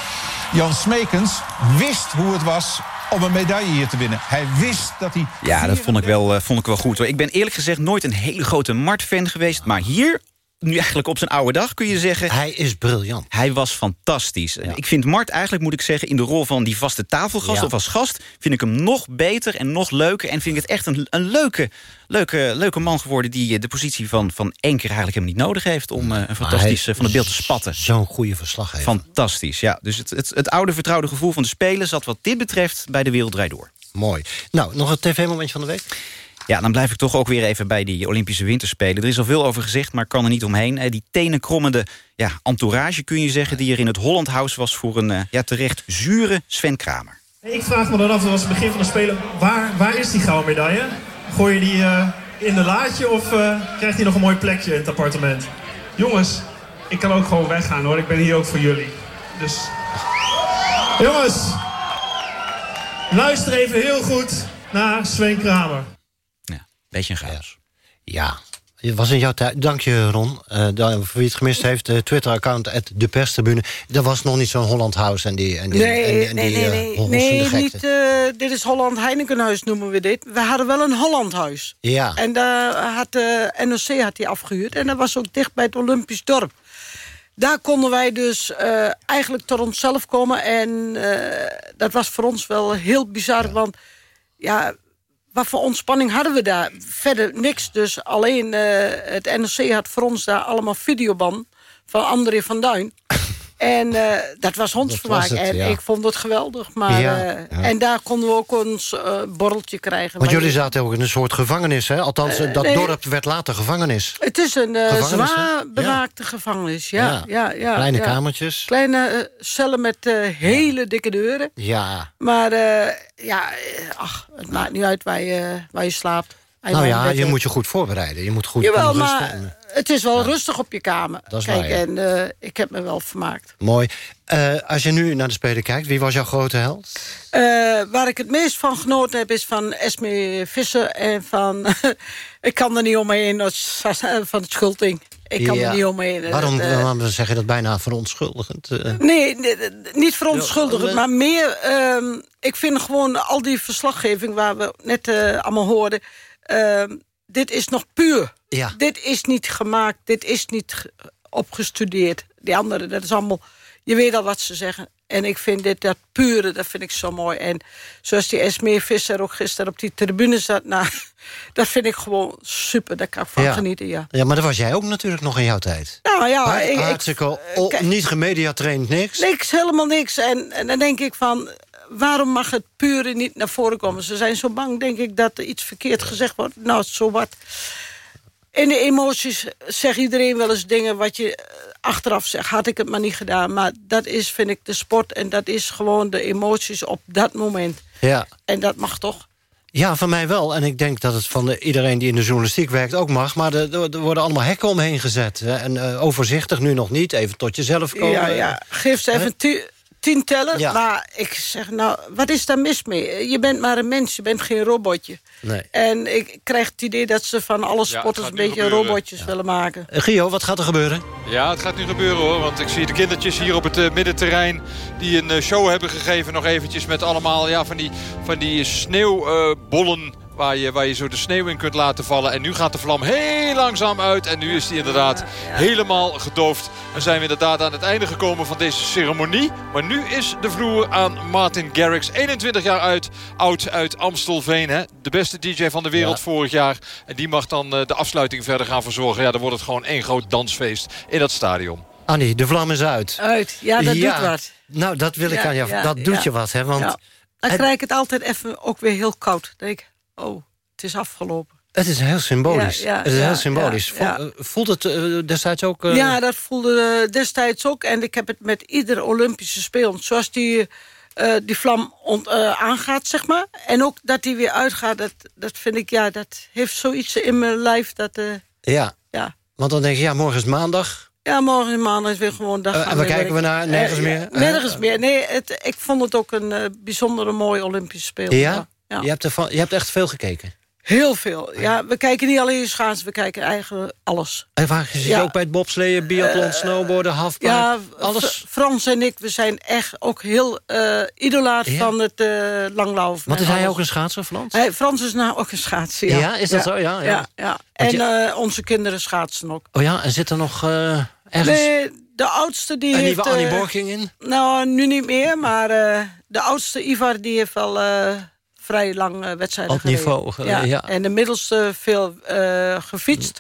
Jan Smekens wist hoe het was om een medaille hier te winnen. Hij wist dat hij... Ja, dat vond ik wel, eh, vond ik wel goed. hoor. Ik ben eerlijk gezegd nooit een hele grote Mart-fan geweest. Maar hier, nu eigenlijk op zijn oude dag, kun je zeggen... Hij is briljant. Hij was fantastisch. Ik vind Mart eigenlijk, moet ik zeggen... in de rol van die vaste tafelgast Ja. of als gast... vind ik hem nog beter en nog leuker. En vind ik het echt een, een leuke, leuke, leuke man geworden... die eh, de positie van, van Enker eigenlijk helemaal niet nodig heeft... om eh, een fantastisch eh, van de beeld te spatten. Zo'n goede verslaggever. Fantastisch, ja. Dus het, het, het oude vertrouwde gevoel van de spelen... zat wat dit betreft bij de Wereld Door. Mooi. Nou, nog een tv-momentje van de week? Ja, dan blijf ik toch ook weer even bij die Olympische Winterspelen. Er is al veel over gezegd, maar kan er niet omheen. Eh, Die tenenkrommende ja, entourage, kun je zeggen... die er in het Holland House was voor een eh, ja, terecht zure Sven Kramer. Ik vraag me dan af, dat was het begin van de Spelen, waar, waar is die gouden medaille? Gooi je die eh, in de laadje of krijgt hij nog een mooi plekje in het appartement? Jongens, ik kan ook gewoon weggaan hoor, ik ben hier ook voor jullie. Dus, jongens, luister even heel goed naar Sven Kramer. Beetje een chaos. Ja, het was in jouw tijd. Dank je, Ron. Eh, voor wie het gemist heeft, de Twitter-account de perstribune. Er was nog niet zo'n Holland House en die, en die, Nee, en, en nee, die nee, eh, nee. nee niet, eh, dit is Holland Heinekenhuis noemen we dit. We hadden wel een Hollandhuis. Ja. En daar had de NOC had die afgehuurd. En dat was ook dicht bij het Olympisch dorp. Daar konden wij dus eh, eigenlijk tot onszelf komen. En eh, dat was voor ons wel heel bizar. Want ja, wat voor ontspanning hadden we daar? Verder niks. Dus alleen eh, het NOC had voor ons daar allemaal videoband van André van Duin. En eh, dat was. Dat was het, en ja. ik vond het geweldig. Maar, Ja, eh, ja. En daar konden we ook ons eh, borreltje krijgen. Want jullie zaten ook in een soort gevangenis, hè? Althans, dat nee. dorp werd later gevangenis. Het is een zwaar bewaakte gevangenis. Ja, Ja. Kleine kamertjes. Kleine cellen met hele dikke deuren. Ja. Maar ja, ach, het maakt niet uit waar je, waar je slaapt. Nou ja, je moet je goed voorbereiden. Je moet goed Jawel, maar rusten. Het is wel rustig op je kamer. Dat is Kijk, waar, ja. en eh, ik heb me wel vermaakt. Mooi. Eh, als je nu naar de Spelen kijkt, wie was jouw grote held? Eh, waar ik het meest van genoten heb is van Esme Visser en van... ik kan er niet omheen, van het Schulting. Ik kan Ja. er niet omheen. Waarom, Dat, waarom zeg je dat bijna verontschuldigend? Nee, nee, niet verontschuldigend, maar meer... ehm, ik vind gewoon al die verslaggeving waar we net allemaal hoorden... ehm, dit is nog puur. Ja. Dit is niet gemaakt, dit is niet ge- opgestudeerd. Die andere, dat is allemaal... Je weet al wat ze zeggen. En ik vind dit, dat pure, dat vind ik zo mooi. En zoals die Esmee Visser ook gisteren op die tribune zat... Nou, dat vind ik gewoon super, daar kan ik van Ja. genieten, ja. ja, maar dat was jij ook natuurlijk nog in jouw tijd. Nou ja, ik- ik- hartstikke o- niet gemediatraind, niks. Niks, helemaal niks. En, en dan denk ik van, waarom mag het pure niet naar voren komen? Ze zijn zo bang, denk ik, dat er iets verkeerd gezegd wordt. Nou, zo wat. In de emoties zegt iedereen wel eens dingen wat je eh, achteraf zegt. Had ik het maar niet gedaan. Maar dat is, vind ik, de sport. En dat is gewoon de emoties op dat moment. Ja. En dat mag toch? Ja, van mij wel. En ik denk dat het van de, iedereen die in de journalistiek werkt ook mag. Maar er, worden allemaal hekken omheen gezet. En eh, overzichtig nu nog niet. Even tot jezelf komen. Ja, ja. Geef ze even tien tellen. Ja. Maar ik zeg, nou, wat is daar mis mee? Je bent maar een mens, je bent geen robotje. Nee. En ik krijg het idee dat ze van alle sporters een beetje gebeuren. robotjes willen maken. Eh, Gio, wat gaat er gebeuren? Ja, het gaat nu gebeuren hoor. Want ik zie de kindertjes hier op het eh, middenterrein... die een eh, show hebben gegeven nog eventjes met allemaal ja, van die, van die sneeuwbollen Waar je, waar je zo de sneeuw in kunt laten vallen. En nu gaat de vlam heel langzaam uit. En nu is die inderdaad helemaal gedoofd. En zijn we inderdaad aan het einde gekomen van deze ceremonie. Maar nu is de vloer aan Martin Garrix. 21 jaar uit, oud uit Amstelveen. Hè? De beste DJ van de wereld vorig jaar. En die mag dan de afsluiting verder gaan verzorgen. Ja, dan wordt het gewoon één groot dansfeest in dat stadion. Annie, de vlam is uit. Uit, ja, dat doet wat. Nou, dat wil ik aan jou. dat doet je wat, hè? Want Dan krijg ik het altijd even ook weer heel koud. Denk ik, oh, het is afgelopen. Het is heel symbolisch. het is heel symbolisch. Voelt het uh, destijds ook? Uh... Ja, dat voelde uh, destijds ook. En ik heb het met iedere Olympische Speel. Zoals die, die vlam ont, aangaat, zeg maar. En ook dat die weer uitgaat. Dat, dat vind ik, ja, dat heeft zoiets in mijn lijf. Dat, ja. ja. Want dan denk je, ja, morgen is maandag. Ja, morgen en maandag is weer gewoon dag. En waar kijken we naar? Nergens meer? nergens meer. Nee, het, ik vond het ook een bijzondere mooie Olympische Spelen. Ja? Ja? Je, hebt ervan, je hebt echt veel gekeken? Heel veel. Ja, we kijken niet alleen schaatsen, we kijken eigenlijk alles. En waar je ja. ook bij het bobsleeën, biathlon, uh, snowboarden, halfpipe, ja, alles? Frans en ik, we zijn echt ook heel uh, idolaat ja? van het uh, langlaufen. Want is hij ook een schaatser, Frans? Hij, Frans is nou ook een schaatser, ja. Ja, is dat zo? Ja, ja. ja, En je... onze kinderen schaatsen ook. Oh ja, en zit er nog ergens... Nee, de oudste die een heeft... nieuwe Annie Borging in? Nou, nu niet meer, maar de oudste Ivar die heeft wel vrij lang uh, wedstrijden Op niveau gereden. Ja. En de middelste veel uh, gefietst.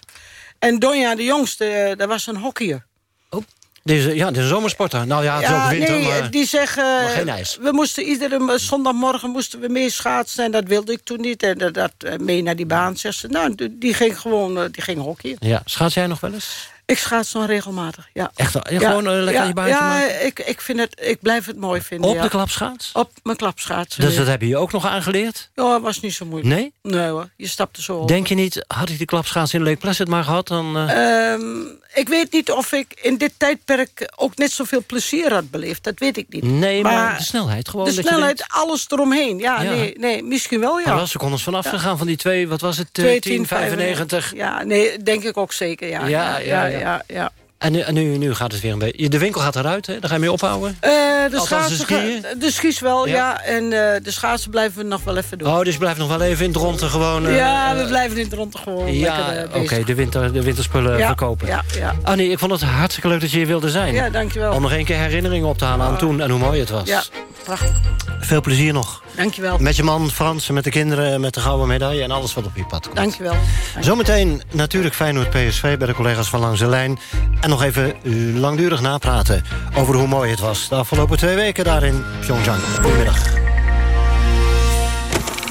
En Donja, de jongste, uh, dat was een hockeyer. Oh. Deze, ja, de zomersporter. Nou ja, het is ook winter, nee, maar, die zeggen, maar geen ijs. We moesten iedere zondagmorgen moesten we mee schaatsen. En dat wilde ik toen niet. En dat, dat mee naar die baan, zegt ze. Nou, die ging gewoon, die ging hockeyen. Ja, schaats jij nog wel eens? Ik schaats nog regelmatig, ja. Echt? Ja, gewoon uh, lekker ja, je baantje ja, maken? ik, ik, vind het, ik blijf het mooi vinden. Op de klapschaats? Op mijn klapschaats. Dus dat heb je je ook nog aangeleerd? Ja, was niet zo moeilijk. Nee? Nee hoor, je stapte zo op. Denk je niet, had ik die klapschaats in Lake Placid maar gehad, dan... Uh... Um, ik weet niet of ik in dit tijdperk ook net zoveel plezier had beleefd. Dat weet ik niet. Nee, maar, maar de snelheid gewoon. De snelheid, alles eromheen. Ja, ja, Nee, nee, misschien wel, ja. Maar wel secondes vanaf ja. gegaan van die twee, wat was het, 10,95? Ja, nee, denk ik ook zeker. Ja, ja, ja. ja, ja. En, nu, nu, nu gaat het weer een beetje... De winkel gaat eruit, hè? Daar ga je mee ophouden? Uh, de, schaatsen, de, de skis wel, ja. ja. En uh, de schaatsen blijven we nog wel even doen. Oh, dus blijft nog wel even in het ronde gewoon... Uh, ja, we blijven in het ronde gewoon Ja, oké, okay, de, winter, de winterspullen ja, verkopen. Ja, ja. Annie, ik vond het hartstikke leuk dat je hier wilde zijn. Ja, dankjewel. Om nog één keer herinneringen op te halen aan toen en hoe mooi het was. Ja, prachtig. Veel plezier nog. Dankjewel. Met je man Frans, met de kinderen, met de gouden medaille... en alles wat op je pad komt. Dankjewel. Dankjewel. Zometeen natuurlijk Feyenoord PSV bij de collega's van Langs de Lijn. En nog even langdurig napraten over hoe mooi het was... de afgelopen twee weken daar in Pyeongchang. Goedemiddag.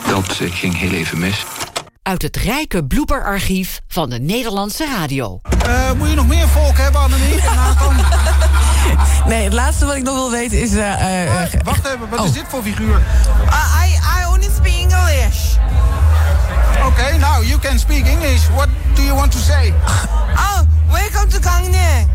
Dat ging heel even mis. Uit het rijke blooperarchief van de Nederlandse radio. Uh, moet je nog meer volk hebben, Annemie? nee, het laatste wat ik nog wil weten is... Uh, uh, wacht even, wat oh. is dit voor figuur? I, I only speak English. Oké, okay, now you can speak English. What do you want to say? Oh, welcome to Gangneung.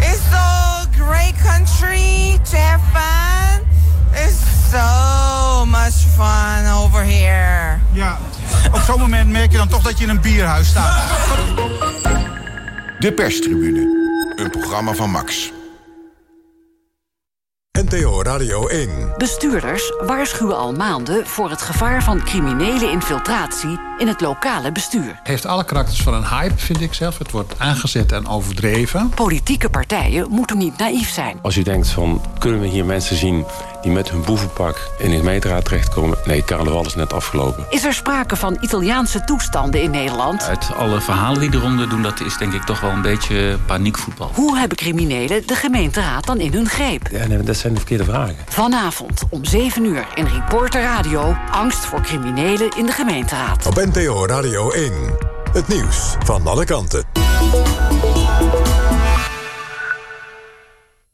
It's a great country to have fun. It's so much fun over here. Ja, op zo'n moment merk je dan toch dat je in een bierhuis staat. De perstribune. Een programma van Max. NTO Radio 1. Bestuurders waarschuwen al maanden voor het gevaar van criminele infiltratie in het lokale bestuur. Het heeft alle karakters van een hype, vind ik zelf. Het wordt aangezet en overdreven. Politieke partijen moeten niet naïef zijn. Als u denkt van, kunnen we hier mensen zien die met hun boevenpak in de gemeenteraad terechtkomen? Nee, carnaval is net afgelopen. Is er sprake van Italiaanse toestanden in Nederland? Uit alle verhalen die eronder doen, dat is denk ik toch wel een beetje paniekvoetbal. Hoe hebben criminelen de gemeenteraad dan in hun greep? Ja, nee, dat zijn de verkeerde vragen. Vanavond om 7 uur in Reporter Radio. Angst voor criminelen in de gemeenteraad. Op NPO Radio 1. Het nieuws van alle kanten.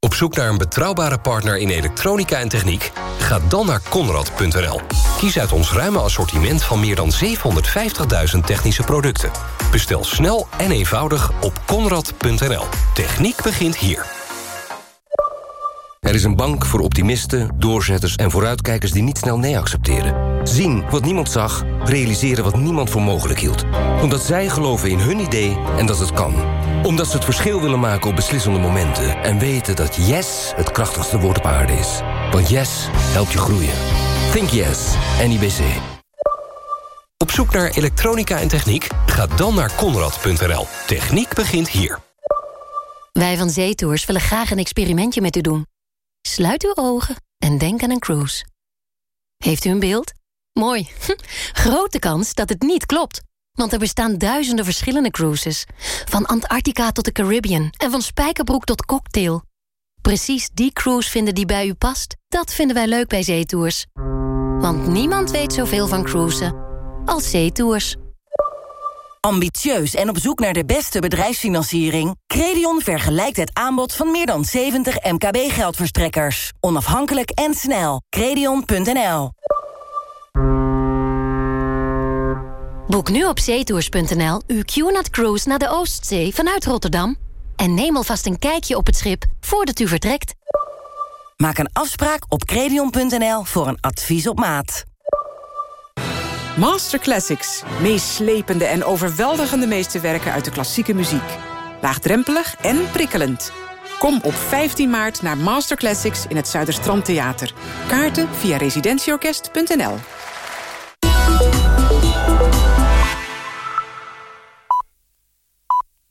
Op zoek naar een betrouwbare partner in elektronica en techniek? Ga dan naar Conrad.nl. Kies uit ons ruime assortiment van meer dan 750.000 technische producten. Bestel snel en eenvoudig op Conrad.nl. Techniek begint hier. Er is een bank voor optimisten, doorzetters en vooruitkijkers die niet snel nee accepteren. Zien wat niemand zag, realiseren wat niemand voor mogelijk hield. Omdat zij geloven in hun idee en dat het kan. Omdat ze het verschil willen maken op beslissende momenten. En weten dat yes het krachtigste woord op aarde is. Want yes helpt je groeien. Think yes, NIBC. Op zoek naar elektronica en techniek? Ga dan naar konrad.nl. Techniek begint hier. Wij van Zeetours willen graag een experimentje met u doen. Sluit uw ogen en denk aan een cruise. Heeft u een beeld? Mooi. Grote kans dat het niet klopt. Want er bestaan duizenden verschillende cruises. Van Antarctica tot de Caribbean en van spijkerbroek tot cocktail. Precies die cruise vinden die bij u past, dat vinden wij leuk bij Zeetours. Want niemand weet zoveel van cruisen als Zeetours. Ambitieus en op zoek naar de beste bedrijfsfinanciering? Credion vergelijkt het aanbod van meer dan 70 MKB-geldverstrekkers. Onafhankelijk en snel. Credion.nl Boek nu op zeetours.nl uw QNAT Cruise naar de Oostzee vanuit Rotterdam. En neem alvast een kijkje op het schip voordat u vertrekt. Maak een afspraak op credion.nl voor een advies op maat. Master Classics. Meeslepende en overweldigende meesterwerken uit de klassieke muziek. Laagdrempelig en prikkelend. Kom op 15 maart naar Master Classics in het Zuiderstrand Theater. Kaarten via residentieorkest.nl